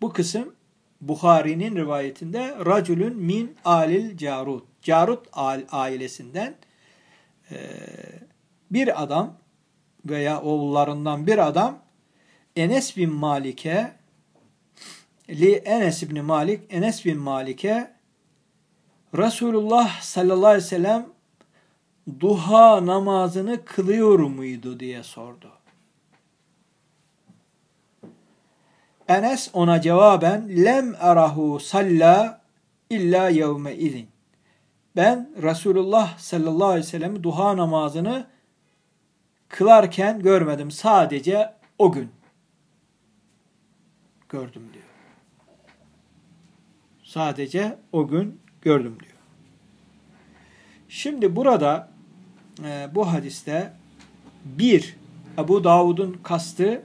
bu kısım Bukhari'nin rivayetinde racülün min alil carut. Carut ailesinden e, bir adam veya oğullarından bir adam Enes bin Malik'e li Enes bin Malik Enes bin Malik'e Resulullah sallallahu aleyhi ve sellem duha namazını kılıyor muydu diye sordu. Enes ona cevaben lem arahu salla illa yevme izin. Ben Resulullah sallallahu aleyhi ve sellem duha namazını kılarken görmedim. Sadece o gün gördüm diyor. Sadece o gün gördüm diyor. Şimdi burada e, bu hadiste bir Ebu Davud'un kastı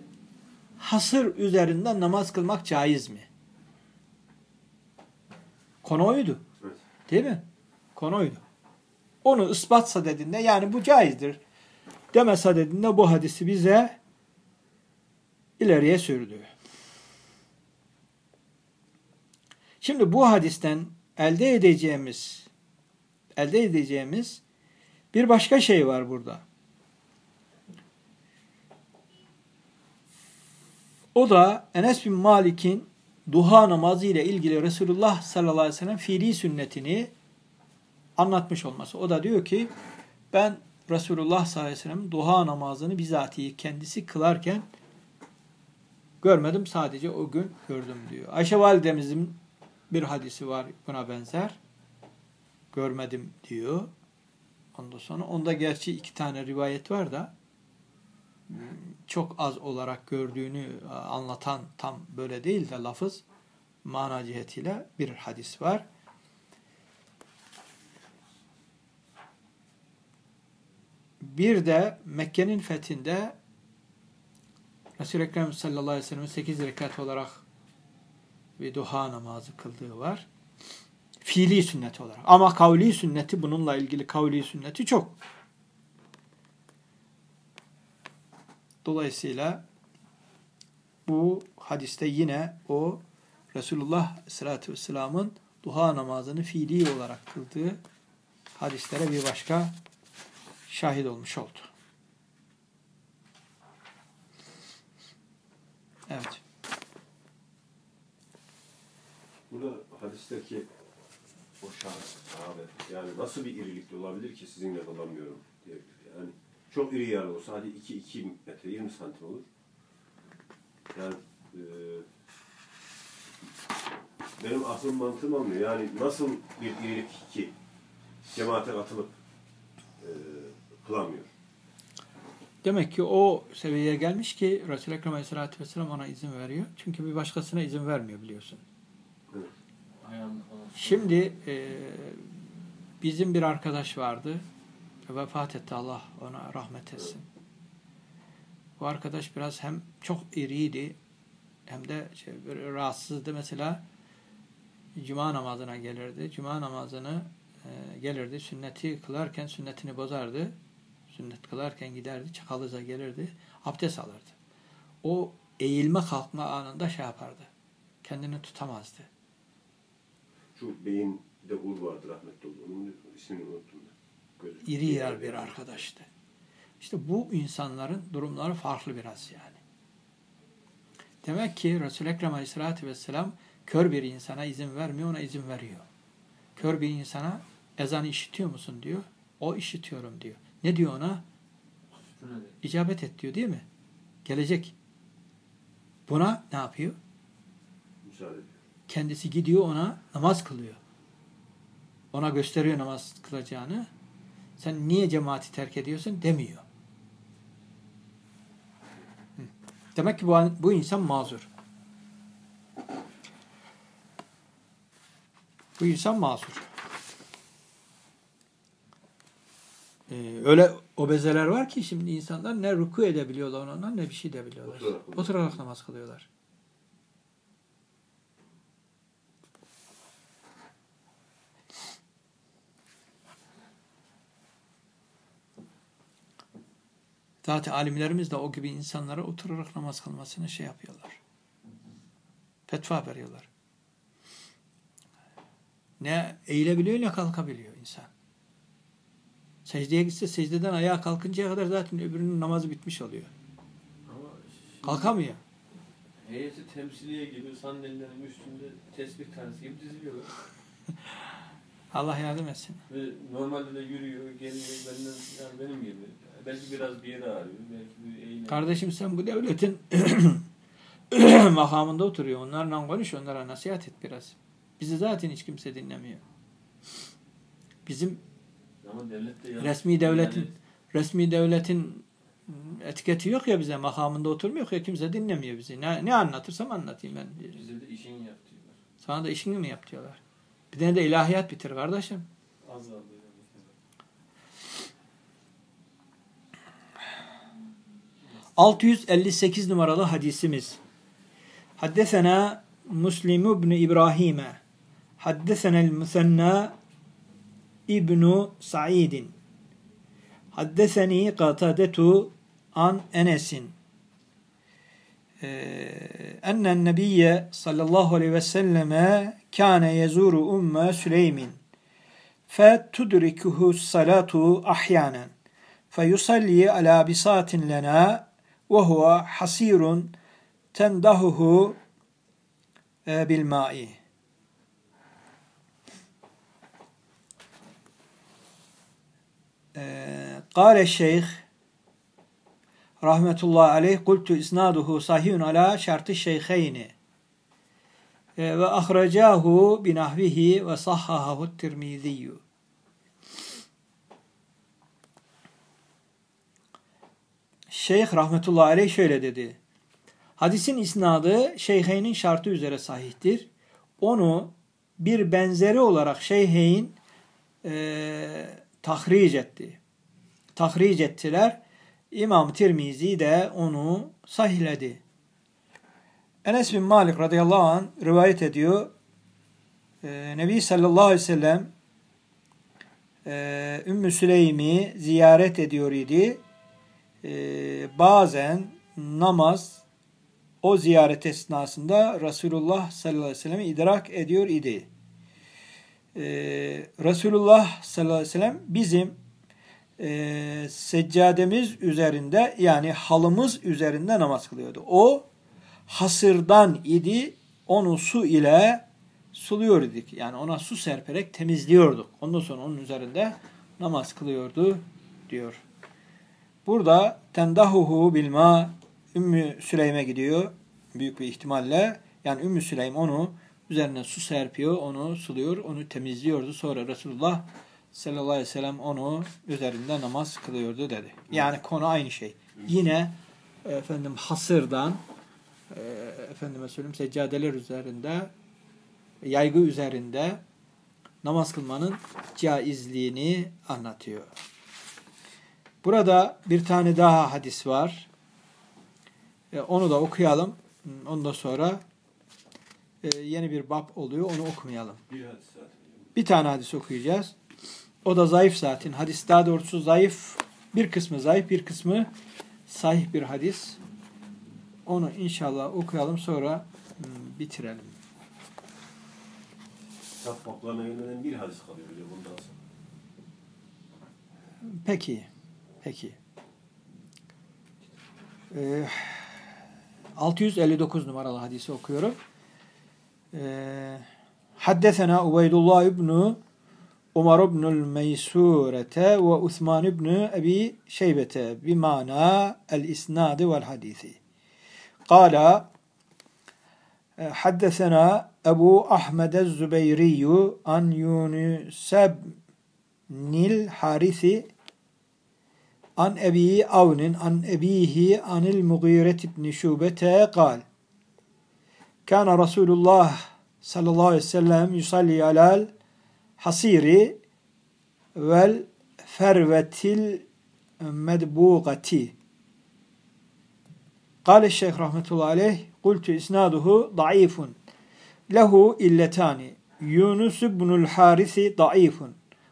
hasır üzerinde namaz kılmak caiz mi? Konu oydu. Evet. Değil mi? Konu oydu. Onu ispat sadedinde yani bu caizdir deme sadedinde bu hadisi bize ileriye sürdü. Şimdi bu hadisten elde edeceğimiz elde edeceğimiz bir başka şey var burada. O da Enes bin Malik'in duha namazı ile ilgili Resulullah sallallahu aleyhi ve sellem fiili sünnetini anlatmış olması. O da diyor ki ben Resulullah sallallahu aleyhi ve sellem duha namazını bizatihi kendisi kılarken görmedim sadece o gün gördüm diyor. Ayşe validemizin bir hadisi var buna benzer. Görmedim diyor. Ondan sonra onda gerçi iki tane rivayet var da çok az olarak gördüğünü anlatan tam böyle değil de lafız mana cihetiyle bir hadis var. Bir de Mekke'nin fethinde Resul-i Ekrem sallallahu aleyhi ve sellem'in 8 rekat olarak bir duha namazı kıldığı var. Fiili sünnet olarak. Ama kavli sünneti bununla ilgili kavli sünneti çok. Dolayısıyla bu hadiste yine o Resulullah sallallahu vesselamın duha namazını fiili olarak kıldığı hadislere bir başka şahit olmuş oldu. Evet. Burada hadisteki o şahıs, sahabe, yani nasıl bir irilikli olabilir ki sizinle kalamıyorum diye. Yani çok iri yarı olsa hadi 2 2 metre 20 santim olur. Yani e, benim aklım mantığım almıyor. Yani nasıl bir irilik ki cemaate katılıp e, kılamıyor. Demek ki o seviyeye gelmiş ki Resul-i Ekrem Aleyhisselatü Vesselam ona izin veriyor. Çünkü bir başkasına izin vermiyor biliyorsun. Şimdi e, bizim bir arkadaş vardı. Vefat etti Allah ona rahmet etsin. Bu arkadaş biraz hem çok iriydi hem de şey, rahatsızdı. Mesela cuma namazına gelirdi. Cuma namazını e, gelirdi. Sünneti kılarken sünnetini bozardı. Sünnet kılarken giderdi. Çakalıza gelirdi. Abdest alırdı. O eğilme kalkma anında şey yapardı. Kendini tutamazdı. Şu beyin de vardı rahmetli oldu. Onun ismini unuttum iri yer bir arkadaştı. İşte bu insanların durumları farklı biraz yani. Demek ki Resul-i Ekrem Aleyhisselatü Vesselam kör bir insana izin vermiyor, ona izin veriyor. Kör bir insana ezanı işitiyor musun diyor. O işitiyorum diyor. Ne diyor ona? İcabet et diyor değil mi? Gelecek. Buna ne yapıyor? Kendisi gidiyor ona namaz kılıyor. Ona gösteriyor namaz kılacağını. Sen niye cemaati terk ediyorsun demiyor. Demek ki bu, bu insan mazur. Bu insan mazur. Ee, öyle obezeler var ki şimdi insanlar ne ruku edebiliyorlar ondan ne bir şey edebiliyorlar. Oturarak. Oturarak namaz kılıyorlar. Zaten alimlerimiz de o gibi insanlara oturarak namaz kılmasını şey yapıyorlar. Fetva veriyorlar. Ne eğilebiliyor ne kalkabiliyor insan. Secdeye gitse secdeden ayağa kalkıncaya kadar zaten öbürünün namazı bitmiş oluyor. Ama şimdi Kalkamıyor. Heyeti temsiliye gibi sandalyelerin üstünde tesbih tanesi gibi diziliyorlar. (laughs) Allah yardım etsin. Ve normalde de yürüyor, geliyor benden, yani benim gibi. Belki biraz bir yere ağrıyor, belki bir eğne. Kardeşim sen bu devletin (clears throat) makamında oturuyor. Onlarla konuş, onlara nasihat et biraz. Bizi zaten hiç kimse dinlemiyor. Bizim Ama devlet de resmi devletin Yani resmi devletin etiketi yok ya bize makamında oturmuyor ya kimse dinlemiyor bizi. Ne, ne anlatırsam anlatayım ben. bize de işini yap diyorlar. Sana da işini mi yap diyorlar. Bir tane de ilahiyat bitir kardeşim. Az 658 numaralı hadisimiz. Haddesena Muslim ibn İbrahim'e. Haddesenel Musanna İbnu Sa'idin. Haddeseni Qatadetu an Enes'in. Ennen nebiyye sallallahu aleyhi ve selleme kâne yezuru umme Süleymin. Fetudrikuhu salatu ahyanen feyusalli ala bisatin lena ve huve hasirun tendahuhu e, bil ma'i. Kale şeyh rahmetullahi aleyh kultu isnaduhu sahihun ala şartı şeyheyni E, ve ahracahu binahvihi ve sahhahahu tirmiziyyü. Şeyh rahmetullahi aleyh şöyle dedi. Hadisin isnadı şeyheynin şartı üzere sahihtir. Onu bir benzeri olarak şeyheyn e, tahric etti. Tahric ettiler. İmam Tirmizi de onu sahihledi. Enes bin Malik radıyallahu anh rivayet ediyor. Ee, Nebi sallallahu aleyhi ve sellem e, Ümmü Süleym'i ziyaret ediyor idi. Ee, bazen namaz o ziyaret esnasında Resulullah sallallahu aleyhi ve sellem'i idrak ediyor idi. Ee, Resulullah sallallahu aleyhi ve sellem bizim e, seccademiz üzerinde yani halımız üzerinde namaz kılıyordu. O hasırdan idi onu su ile suluyor idik. Yani ona su serperek temizliyorduk. Ondan sonra onun üzerinde namaz kılıyordu diyor. Burada tendahuhu bilma Ümmü Süleym'e gidiyor büyük bir ihtimalle. Yani Ümmü Süleym onu üzerine su serpiyor, onu suluyor, onu temizliyordu. Sonra Resulullah sallallahu aleyhi ve sellem onu üzerinde namaz kılıyordu dedi. Yani konu aynı şey. Yine efendim hasırdan e, efendime söyleyeyim seccadeler üzerinde yaygı üzerinde namaz kılmanın caizliğini anlatıyor. Burada bir tane daha hadis var. E, onu da okuyalım. Ondan sonra e, yeni bir bab oluyor. Onu okumayalım. Bir hadis. Bir tane hadis okuyacağız. O da zayıf zaten. Hadis daha doğrusu zayıf. Bir kısmı zayıf, bir kısmı sahih bir hadis. Onu inşallah okuyalım sonra hmm, bitirelim. Saf bablarına yönelen bir hadis kalıyor bundan sonra. Peki. Peki. Ee, 659 numaralı hadisi okuyorum. Ee, Haddesena Ubeydullah ibn Umar ibn el-Meysurete ve Osman ibn Ebi Şeybete bimana el-isnadi vel hadisi. Kala Haddesena Ebu Ahmed el-Zübeyri an Yunus ibn Harisi An Ebi Avnin an Ebihi anil Mugiret ibn Şubete kal. Kana Resulullah sallallahu aleyhi ve sellem yusalli alal hasiri vel fervetil medbugati. Kale Şeyh rahmetullahi aleyh kultu isnaduhu daifun. Lehu illetani. Yunus ibnul Harisi daifun.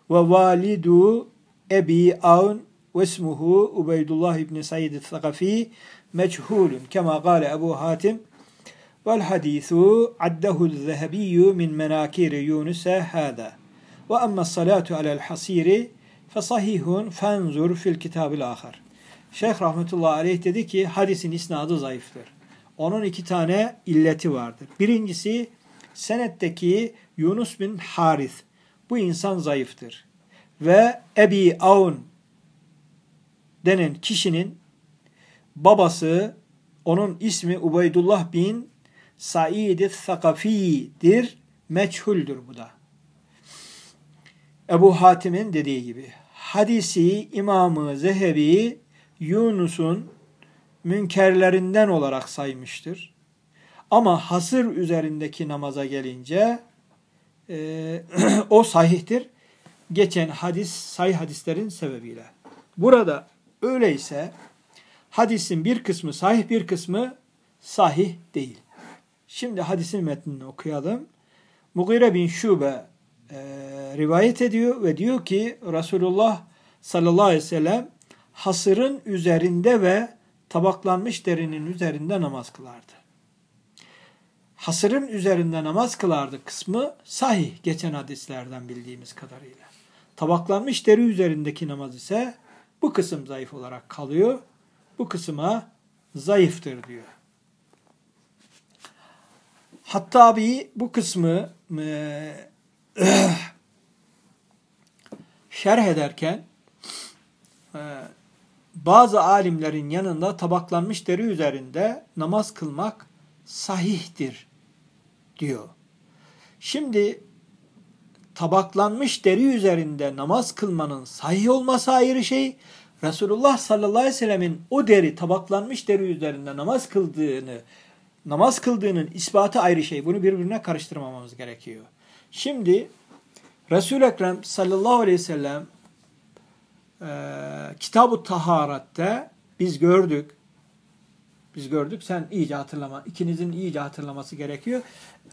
Ve validu Ebi Avn ve ismuhu Ubeydullah ibn Said el-Thakafi meçhulun kema kâle Ebu Hatim vel hadisu addehu'l Zehebi min menakir Yunus hada. Ve amma salatu alel hasiri fe sahihun fil kitabil ahar. Şeyh rahmetullahi aleyh dedi ki hadisin isnadı zayıftır. Onun iki tane illeti vardır. Birincisi senetteki Yunus bin Haris. Bu insan zayıftır. Ve Ebi Aun denen kişinin babası onun ismi Ubeydullah bin Said-i Thakafi'dir. Meçhuldür bu da. Ebu Hatim'in dediği gibi. Hadisi İmamı Zehebi Yunus'un münkerlerinden olarak saymıştır. Ama hasır üzerindeki namaza gelince e, (clears throat) o sahihtir. Geçen hadis, sahih hadislerin sebebiyle. Burada öyleyse hadisin bir kısmı sahih bir kısmı sahih değil. Şimdi hadisin metnini okuyalım. Mugire bin Şube e, rivayet ediyor ve diyor ki Resulullah sallallahu aleyhi ve sellem hasırın üzerinde ve tabaklanmış derinin üzerinde namaz kılardı. Hasırın üzerinde namaz kılardı kısmı sahih geçen hadislerden bildiğimiz kadarıyla. Tabaklanmış deri üzerindeki namaz ise bu kısım zayıf olarak kalıyor. Bu kısma zayıftır diyor. Hatta bir bu kısmı e, şerh ederken e, bazı alimlerin yanında tabaklanmış deri üzerinde namaz kılmak sahihtir diyor. Şimdi tabaklanmış deri üzerinde namaz kılmanın sahih olması ayrı şey. Resulullah sallallahu aleyhi ve sellemin o deri tabaklanmış deri üzerinde namaz kıldığını namaz kıldığının ispatı ayrı şey. Bunu birbirine karıştırmamamız gerekiyor. Şimdi Resul-i Ekrem sallallahu aleyhi ve sellem e, Kitab-ı Taharat'te biz gördük. Biz gördük. Sen iyice hatırlama. ikinizin iyice hatırlaması gerekiyor.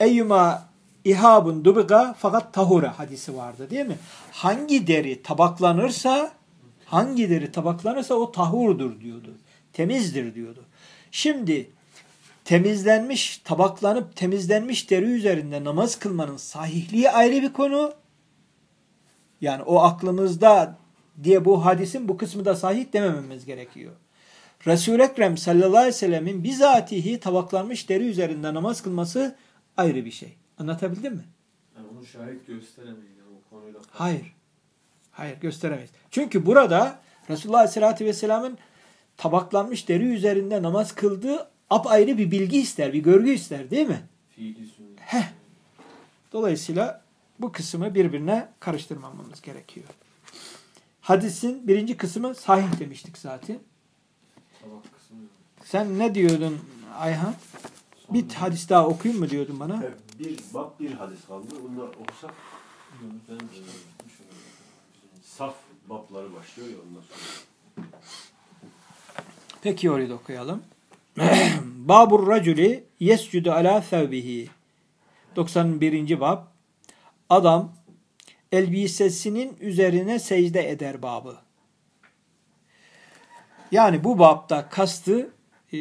Eyyuma ihabun dubiga fakat tahura hadisi vardı değil mi? Hangi deri tabaklanırsa hangi deri tabaklanırsa o tahurdur diyordu. Temizdir diyordu. Şimdi temizlenmiş, tabaklanıp temizlenmiş deri üzerinde namaz kılmanın sahihliği ayrı bir konu. Yani o aklımızda diye bu hadisin bu kısmı da sahih demememiz gerekiyor. Resul-i Ekrem sallallahu aleyhi ve sellemin bizatihi tabaklanmış deri üzerinde namaz kılması ayrı bir şey. Anlatabildim mi? Yani onu şahit gösteremeyiz. O konuyla Hayır. Hayır gösteremeyiz. Çünkü burada Resulullah aleyhissalatü vesselamın tabaklanmış deri üzerinde namaz kıldığı apayrı bir bilgi ister, bir görgü ister değil mi? Heh. Dolayısıyla bu kısmı birbirine karıştırmamamız gerekiyor. Hadisin birinci kısmı sahih demiştik zaten. Sen ne diyordun Ayhan? Bir hadis daha okuyayım mı diyordun bana? Evet, bir bab bir hadis kaldı. Onları okusak Ben saf babları başlıyor ya ondan sonra. Peki orayı da okuyalım. (clears throat) Babur raculi yescudu ala thevbihi. 91. bab. Adam elbisesinin üzerine secde eder babı. Yani bu babda kastı e,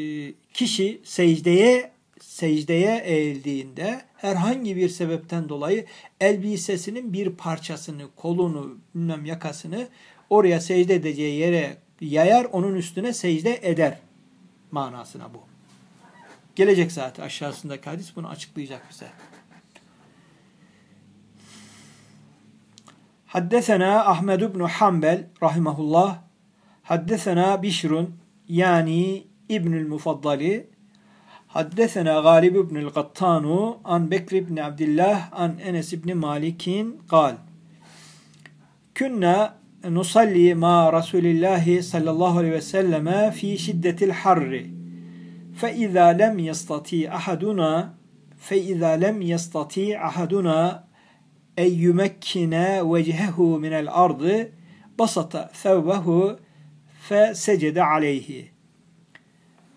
kişi secdeye secdeye eğildiğinde herhangi bir sebepten dolayı elbisesinin bir parçasını, kolunu, bilmem yakasını oraya secde edeceği yere yayar, onun üstüne secde eder manasına bu. Gelecek zaten aşağısındaki hadis bunu açıklayacak bize. Haddesena Ahmed ibn Hanbel rahimahullah Haddesena Bişrun yani İbnül Mufaddali حدثنا غالب بن القطان عن بكر بن عبد الله عن أنس بن مالك قال كنا نصلي مع رسول الله صلى الله عليه وسلم في شدة الحر فإذا لم يستطيع أحدنا فإذا لم يستطيع أحدنا أن يمكن وجهه من الأرض بسط ثوبه فسجد عليه.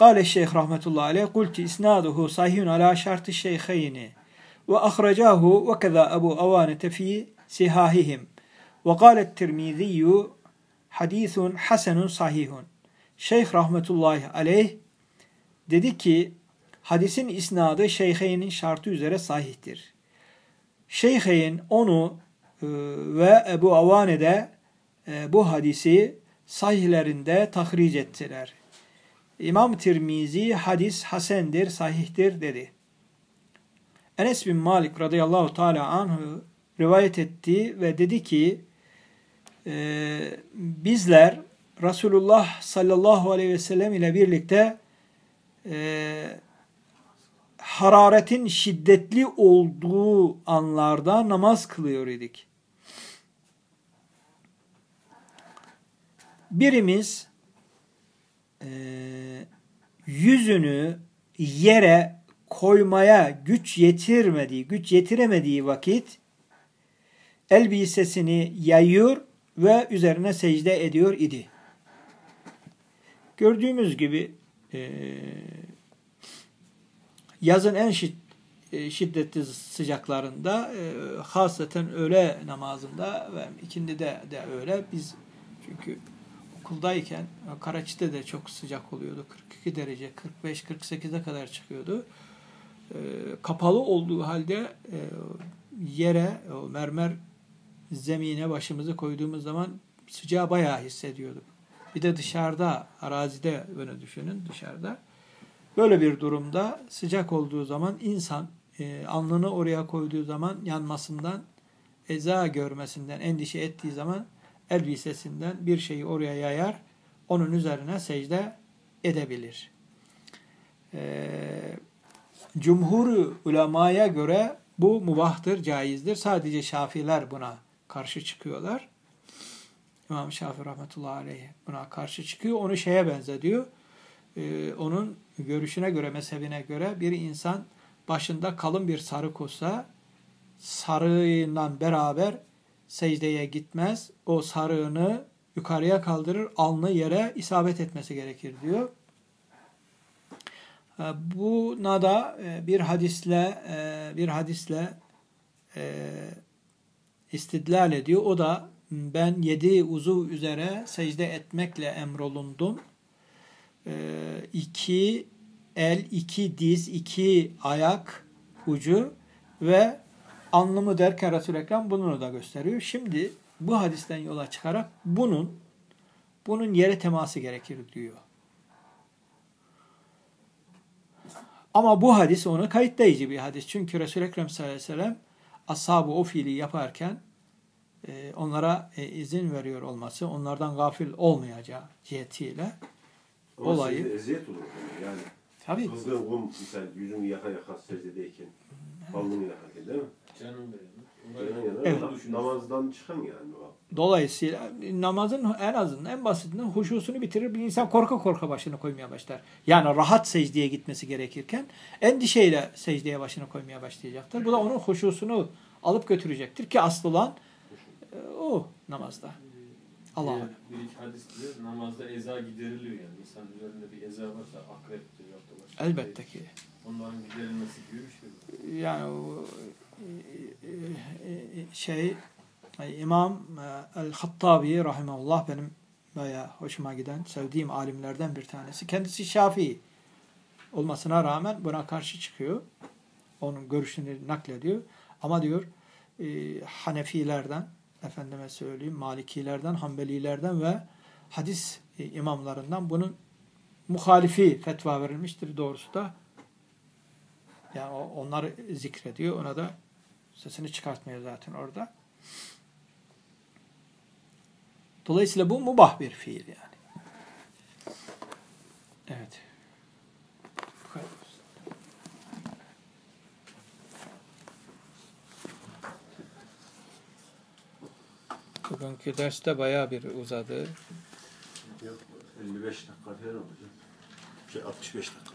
Kale şeyh rahmetullahi aleyh kulti isnaduhu sahihun ala şartı şeyheyni ve ahracahu ve keza Ebu Avanete fi sihahihim ve kâlet tirmiziyyu hadisun hasenun sahihun. Şeyh rahmetullahi aleyh dedi ki hadisin isnadı şeyheynin şartı üzere sahihtir. Şeyheyn onu e, ve Ebu Avane'de e, bu hadisi sahihlerinde tahric ettiler. İmam Tirmizi hadis hasendir, sahihtir dedi. Enes bin Malik radıyallahu teala anhu rivayet etti ve dedi ki e, bizler Resulullah sallallahu aleyhi ve sellem ile birlikte e, hararetin şiddetli olduğu anlarda namaz kılıyor idik. Birimiz yüzünü yere koymaya güç yetirmediği, güç yetiremediği vakit elbisesini yayıyor ve üzerine secde ediyor idi. Gördüğümüz gibi e, yazın en şiddetli sıcaklarında e, hasreten öğle namazında ve ikindide de öyle biz çünkü okuldayken Karaçi'de de çok sıcak oluyordu. 42 derece 45-48'e kadar çıkıyordu. E, kapalı olduğu halde e, yere o mermer zemine başımızı koyduğumuz zaman sıcağı bayağı hissediyorduk. Bir de dışarıda, arazide böyle düşünün dışarıda. Böyle bir durumda sıcak olduğu zaman insan e, alnını oraya koyduğu zaman yanmasından, eza görmesinden endişe ettiği zaman elbisesinden bir şeyi oraya yayar, onun üzerine secde edebilir. E, Cumhur ulemaya göre bu mubahtır, caizdir. Sadece şafiler buna karşı çıkıyorlar. İmam Şafii rahmetullahi aleyh buna karşı çıkıyor. Onu şeye benzediyor. Ee, onun görüşüne göre, mezhebine göre bir insan başında kalın bir sarı kosa sarığıyla beraber secdeye gitmez. O sarığını yukarıya kaldırır, alnı yere isabet etmesi gerekir diyor. Ee, buna da e, bir hadisle e, bir hadisle e, istidlal ediyor. O da ben yedi uzuv üzere secde etmekle emrolundum. Ee, iki el, iki diz, iki ayak ucu ve anlamı derken Resul-i Ekrem bunu da gösteriyor. Şimdi bu hadisten yola çıkarak bunun bunun yere teması gerekir diyor. Ama bu hadis onu kayıtlayıcı bir hadis. Çünkü Resul-i Ekrem sallallahu aleyhi ve sellem ashabı o fiili yaparken e, onlara e, izin veriyor olması, onlardan gafil olmayacağı cihetiyle Ama olayı. eziyet olur. Yani Tabii. kızgın kum misal yüzünü yaka yaka secdedeyken. Alnını yakarken değil mi? Canım benim. Namazdan çıkan yani. Dolayısıyla namazın en azından en basitinden huşusunu bitirir. Bir insan korka korka başını koymaya başlar. Yani rahat secdeye gitmesi gerekirken endişeyle secdeye başını koymaya başlayacaktır. Bu da onun huşusunu alıp götürecektir ki asıl olan e, o namazda. Allah bir, bir iki hadis diyor, namazda eza gideriliyor yani. İnsanın üzerinde bir eza varsa akreptir Elbette ki. Onların giderilmesi gibi bir şey. bu. Yani o, şey İmam e, El-Hattabi rahimahullah benim bayağı hoşuma giden, sevdiğim alimlerden bir tanesi. Kendisi Şafii olmasına rağmen buna karşı çıkıyor. Onun görüşünü naklediyor. Ama diyor e, Hanefilerden, efendime söyleyeyim Malikilerden, Hanbelilerden ve hadis e, imamlarından bunun muhalifi fetva verilmiştir doğrusu da. Yani o- onları zikrediyor. Ona da sesini çıkartmıyor zaten orada. Dolayısıyla bu mubah bir fiil yani. Evet. Bugünkü derste bayağı bir uzadı. Yok 55 dakika falan olacak. Şey 65 dakika.